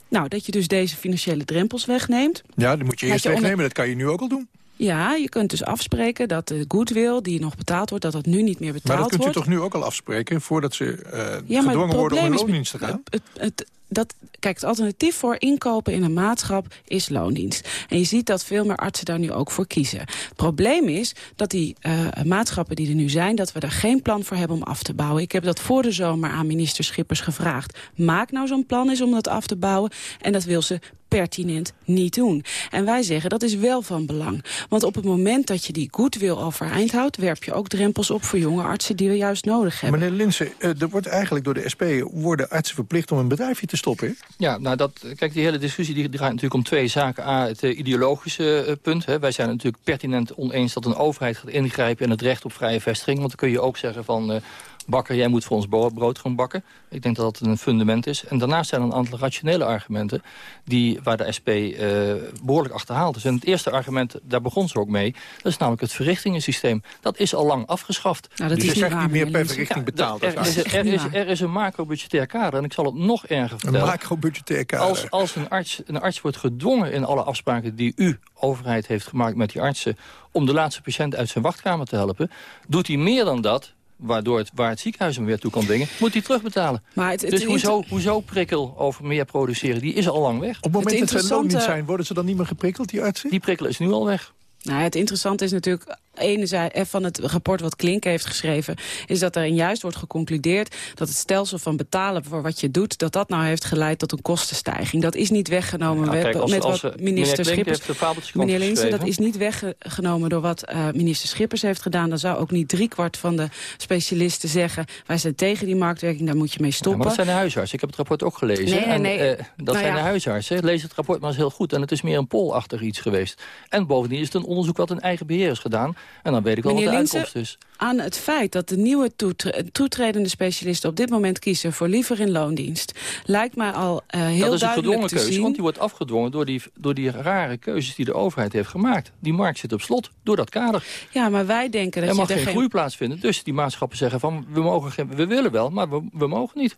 Nou, dat je dus deze financiële drempels wegneemt. Ja, die moet je Dat eerst je onder- wegnemen. Dat kan je nu ook al doen. Ja, je kunt dus afspreken dat de goodwill die nog betaald wordt... dat dat nu niet meer betaald Maar dat kunt u wordt. toch nu ook al afspreken... voordat ze eh, Ja, gedwongen worden om in loondienst te gaan? Het, het, dat, kijk, het alternatief voor inkopen in een maatschap is loondienst. En je ziet dat veel meer artsen daar nu ook voor kiezen. Het probleem is dat die eh, maatschappen die er nu zijn... dat we daar geen plan voor hebben om af te bouwen. Ik heb dat voor de zomer aan minister Schippers gevraagd. Maak nou zo'n plan eens om dat af te bouwen. En dat wil ze pertinent niet doen. En wij zeggen dat is wel van belang. Want op het moment dat je die goodwill overeind houdt... werp je ook drempels op voor jonge artsen die we juist nodig hebben. Meneer Linsen, eh, er wordt eigenlijk door de SP... worden artsen verplicht om een bedrijfje te stoppen. Ja, nou dat, kijk, die hele discussie die draait natuurlijk om twee zaken. A, het eh, ideologische eh, punt. Hè. Wij zijn natuurlijk pertinent oneens dat een overheid gaat ingrijpen... in het recht op vrije vestiging. Want dan kun je ook zeggen van... Bakker, jij moet voor ons bro- brood gaan bakken. Ik denk dat dat een fundament is. En daarnaast zijn er een aantal rationele argumenten... Die, waar de SP eh, behoorlijk achterhaald is. En het eerste argument, daar begon ze ook mee... dat is namelijk het verrichtingensysteem. Dat is al lang afgeschaft. Nou, dat Dus is je niet krijgt waar, niet meer per verrichting betaald. Er, is, er, is, er is een macro-budgetair kader. En ik zal het nog erger Een vertellen. macro-budgetair kader. Als, als een, arts, een arts wordt gedwongen in alle afspraken die u, overheid, heeft gemaakt met die artsen... om de laatste patiënt uit zijn wachtkamer te helpen... doet hij meer dan dat, waardoor het, waar het ziekenhuis hem weer toe kan dwingen... moet hij terugbetalen. Maar het- het dus hoezo, hoezo prikkel over meer produceren? Die is al lang weg. Op het moment dat ze interessante- loondienst zijn, worden ze dan niet meer geprikkeld, die artsen? Die prikkel is nu al weg. Nou, het interessante is natuurlijk enerzijds eh, van het rapport wat Klink heeft geschreven... is dat er juist wordt geconcludeerd dat het stelsel van betalen voor wat je doet... dat dat nou heeft geleid tot een kostenstijging. Dat is niet weggenomen Ja, met, kijk, als- met als, wat eh, minister Schippers... Meneer Linsen, dat is niet weggenomen door wat eh, minister Schippers heeft gedaan. Dan zou ook niet driekwart van de specialisten zeggen... wij zijn tegen die marktwerking, daar moet je mee Ja, stoppen. maar dat zijn de huisartsen. Ik heb het rapport ook gelezen. Nee, nee, En, dat Nou zijn ja. de huisartsen. Lees het rapport maar eens heel goed. En het is meer een polachtig iets geweest. En bovendien is het een onderzoek wat een eigen beheer is gedaan. En dan weet ik wel Meneer wat de Linsen, uitkomst is. aan het feit dat de nieuwe toetre- toetredende specialisten... op dit moment kiezen voor liever in loondienst... lijkt mij al eh, heel dat is een duidelijk gedwongen keuze, zien... want die wordt afgedwongen door die, door die rare keuzes die de overheid heeft gemaakt. Die markt zit op slot door dat kader. Ja, maar wij denken dat er je mag er geen geen... groei plaatsvinden. Dus die maatschappen zeggen van, we, mogen geen, we willen wel, maar we, we mogen niet.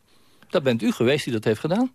Dat bent u geweest die dat heeft gedaan.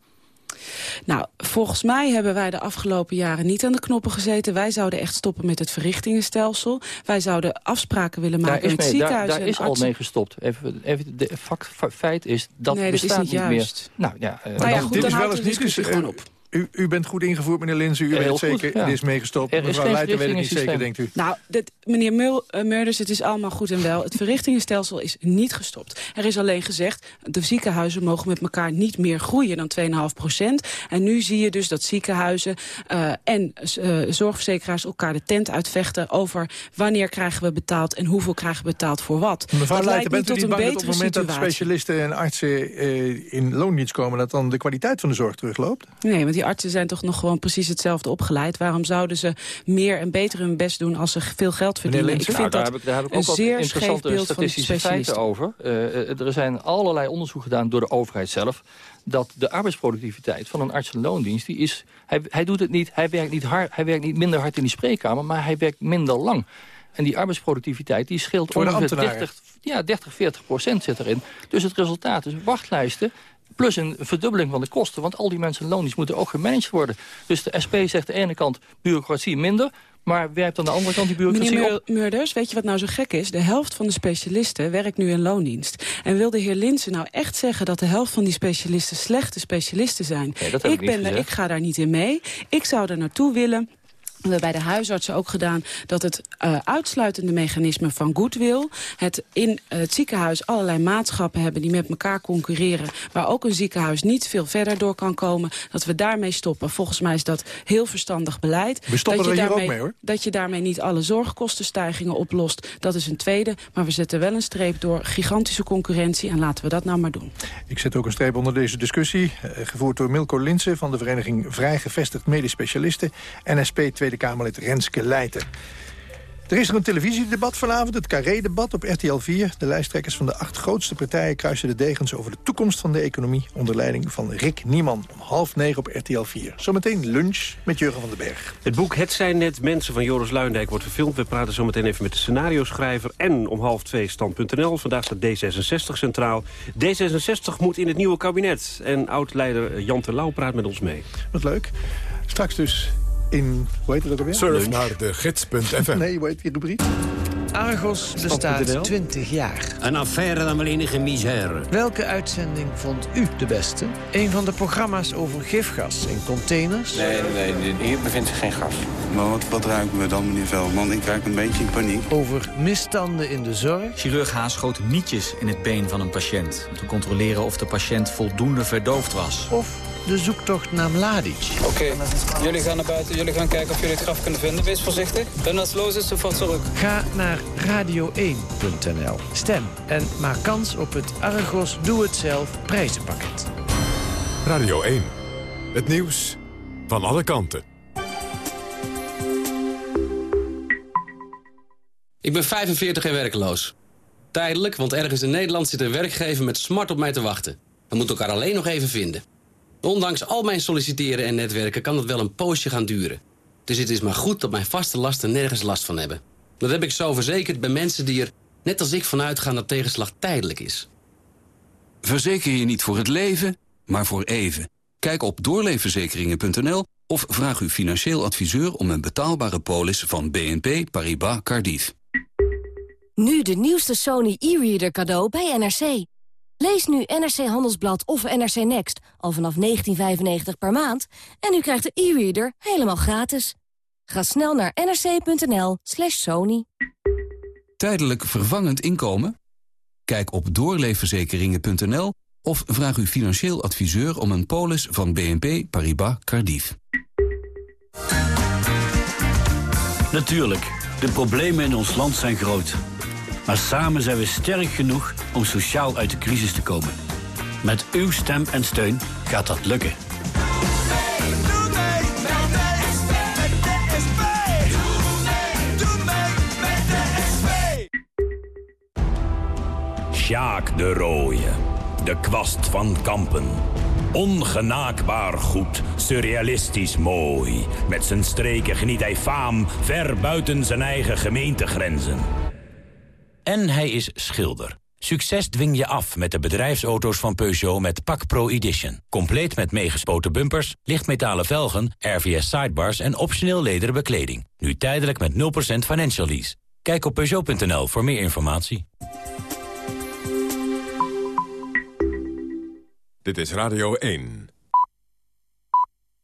Nou, volgens mij hebben wij de afgelopen jaren niet aan de knoppen gezeten. Wij zouden echt stoppen met het verrichtingenstelsel. Wij zouden afspraken willen maken Daar is, met mee, ziekenhuizen daar en is al mee gestopt. Even, even de fact, feit is, dat Nee, dat is bestaat niet juist. meer. Nou ja, eh, Nou ja, goed, dit dan is wel houdt eens discussie dus, gewoon op. U, u bent goed ingevoerd, meneer Linsen. U weet zeker, ja. het is meegestopt. Er is Mevrouw geen Leijten weet het niet zeker, denkt u. Nou, dit, meneer Mul, eh, Murders, het is allemaal goed en wel. Het verrichtingenstelsel is niet gestopt. Er is alleen gezegd, de ziekenhuizen mogen met elkaar niet meer groeien dan 2,5 procent. En nu zie je dus dat ziekenhuizen eh, en eh, zorgverzekeraars elkaar de tent uitvechten over wanneer krijgen we betaald en hoeveel krijgen we betaald voor wat. Mevrouw dat Leijten, bent u niet niet tot een bang dat op het moment dat specialisten en artsen eh, in loondienst komen... dat dan de kwaliteit van de zorg terugloopt? Nee, want die artsen zijn toch nog gewoon precies hetzelfde opgeleid. Waarom zouden ze meer en beter hun best doen als ze veel geld verdienen? Linsen, ik vind nou, daar dat heb ik, daar heb ik een ook wat zeer scheef interessante beeld van de statistische feiten over. Eh, eh, er zijn allerlei onderzoeken gedaan door de overheid zelf... dat de arbeidsproductiviteit van een arts en loondienst... Die is, hij, hij, doet het niet, hij, werkt niet hard, hij werkt niet minder hard in die spreekkamer... maar hij werkt minder lang. En die arbeidsproductiviteit die scheelt Voor de ongeveer ambtenaren. 30, ja, 30, 40 procent zit erin. Dus het resultaat is wachtlijsten... Plus een verdubbeling van de kosten, want al die mensen loondienst moeten ook gemanaged worden. Dus de SP zegt aan de ene kant bureaucratie minder, maar werpt aan de andere kant die bureaucratie Meneer Murders, weet je wat nou zo gek is? De helft van de specialisten werkt nu in loondienst. En wil de heer Linsen nou echt zeggen dat de helft van die specialisten slechte specialisten zijn? Nee, ik ben er, ik ga daar niet in mee. Ik zou er naartoe willen. We hebben bij de huisartsen ook gedaan dat het eh, uitsluitende mechanisme van goodwill... het in het ziekenhuis allerlei maatschappen hebben die met elkaar concurreren... waar ook een ziekenhuis niet veel verder door kan komen... dat we daarmee stoppen. Volgens mij is dat heel verstandig beleid. We stoppen dat je er hier ook daarmee, mee, hoor. Dat je daarmee niet alle zorgkostenstijgingen oplost, dat is een tweede. Maar we zetten wel een streep door gigantische concurrentie... en laten we dat nou maar doen. Ik zet ook een streep onder deze discussie. eh, gevoerd door Milko Linsen van de vereniging Vrij Gevestigd Medisch Specialisten. NSP Tweede Kamerlid Renske Leijten. Er is er een televisiedebat vanavond, het Carré-debat op RTL 4. De lijsttrekkers van de acht grootste partijen kruisen de degens over de toekomst van de economie... onder leiding van Rick Nieman om half negen op RTL 4. Zometeen lunch met Jurgen van den Berg. Het boek Het zijn net mensen van Joris Luindijk wordt verfilmd. We praten zo meteen even met de scenario-schrijver. En om half twee stand.nl. Vandaag staat D66 centraal. D66 moet in het nieuwe kabinet. En oud-leider Jan Terlouw praat met ons mee. Wat leuk. Straks dus in, hoe heet het ook alweer? Surf naar de gids.fm. Nee, hoe heet die rubriek? Argos bestaat 20 jaar. Een affaire dan wel enige misère. Welke uitzending vond u de beste? Een van de programma's over gifgas in containers? Nee, nee, nee, hier bevindt zich geen gas. Maar wat, wat ruiken we dan, meneer Veldman? Ik raak een beetje in paniek. Over misstanden in de zorg? Chirurg Haas schoot nietjes in het been van een patiënt... om te controleren of de patiënt voldoende verdoofd was. Of de zoektocht naar Mladic? Oké, jullie gaan naar buiten, jullie gaan kijken of jullie het graf kunnen vinden. Wees voorzichtig. En als het los is, sofort terug. Ga naar radio1.nl. Stem en maak kans op het Argos Doe Het Zelf prijzenpakket. Radio 1. Het nieuws van alle kanten. Ik ben 45 en werkeloos. Tijdelijk, want ergens in Nederland zit een werkgever met smart op mij te wachten. We moeten elkaar alleen nog even vinden. Ondanks al mijn solliciteren en netwerken kan het wel een poosje gaan duren. Dus het is maar goed dat mijn vaste lasten nergens last van hebben. Dat heb ik zo verzekerd bij mensen die er, net als ik, vanuit gaan dat tegenslag tijdelijk is. Verzeker je niet voor het leven, maar voor even. Kijk op doorleefverzekeringen.nl of vraag uw financieel adviseur om een betaalbare polis van BNP Paribas Cardiff. Nu de nieuwste Sony e-reader cadeau bij NRC. Lees nu NRC Handelsblad of NRC Next al vanaf 19,95 per maand... en u krijgt de e-reader helemaal gratis. Ga snel naar nrc.nl slash sony. Tijdelijk vervangend inkomen? Kijk op doorleefverzekeringen.nl of vraag uw financieel adviseur om een polis van BNP Paribas Cardiff. Natuurlijk, de problemen in ons land zijn groot. Maar samen zijn we sterk genoeg om sociaal uit de crisis te komen. Met uw stem en steun gaat dat lukken. Sjaak de Rooie. De kwast van Kampen. Ongenaakbaar goed, surrealistisch mooi. Met zijn streken geniet hij faam ver buiten zijn eigen gemeentegrenzen. En hij is schilder. Succes dwing je af met de bedrijfsauto's van Peugeot met Pak Pro Edition. Compleet met meegespoten bumpers, lichtmetalen velgen, RVS sidebars en optioneel lederen bekleding. Nu tijdelijk met 0% financial lease. Kijk op Peugeot.nl voor meer informatie. Dit is Radio 1.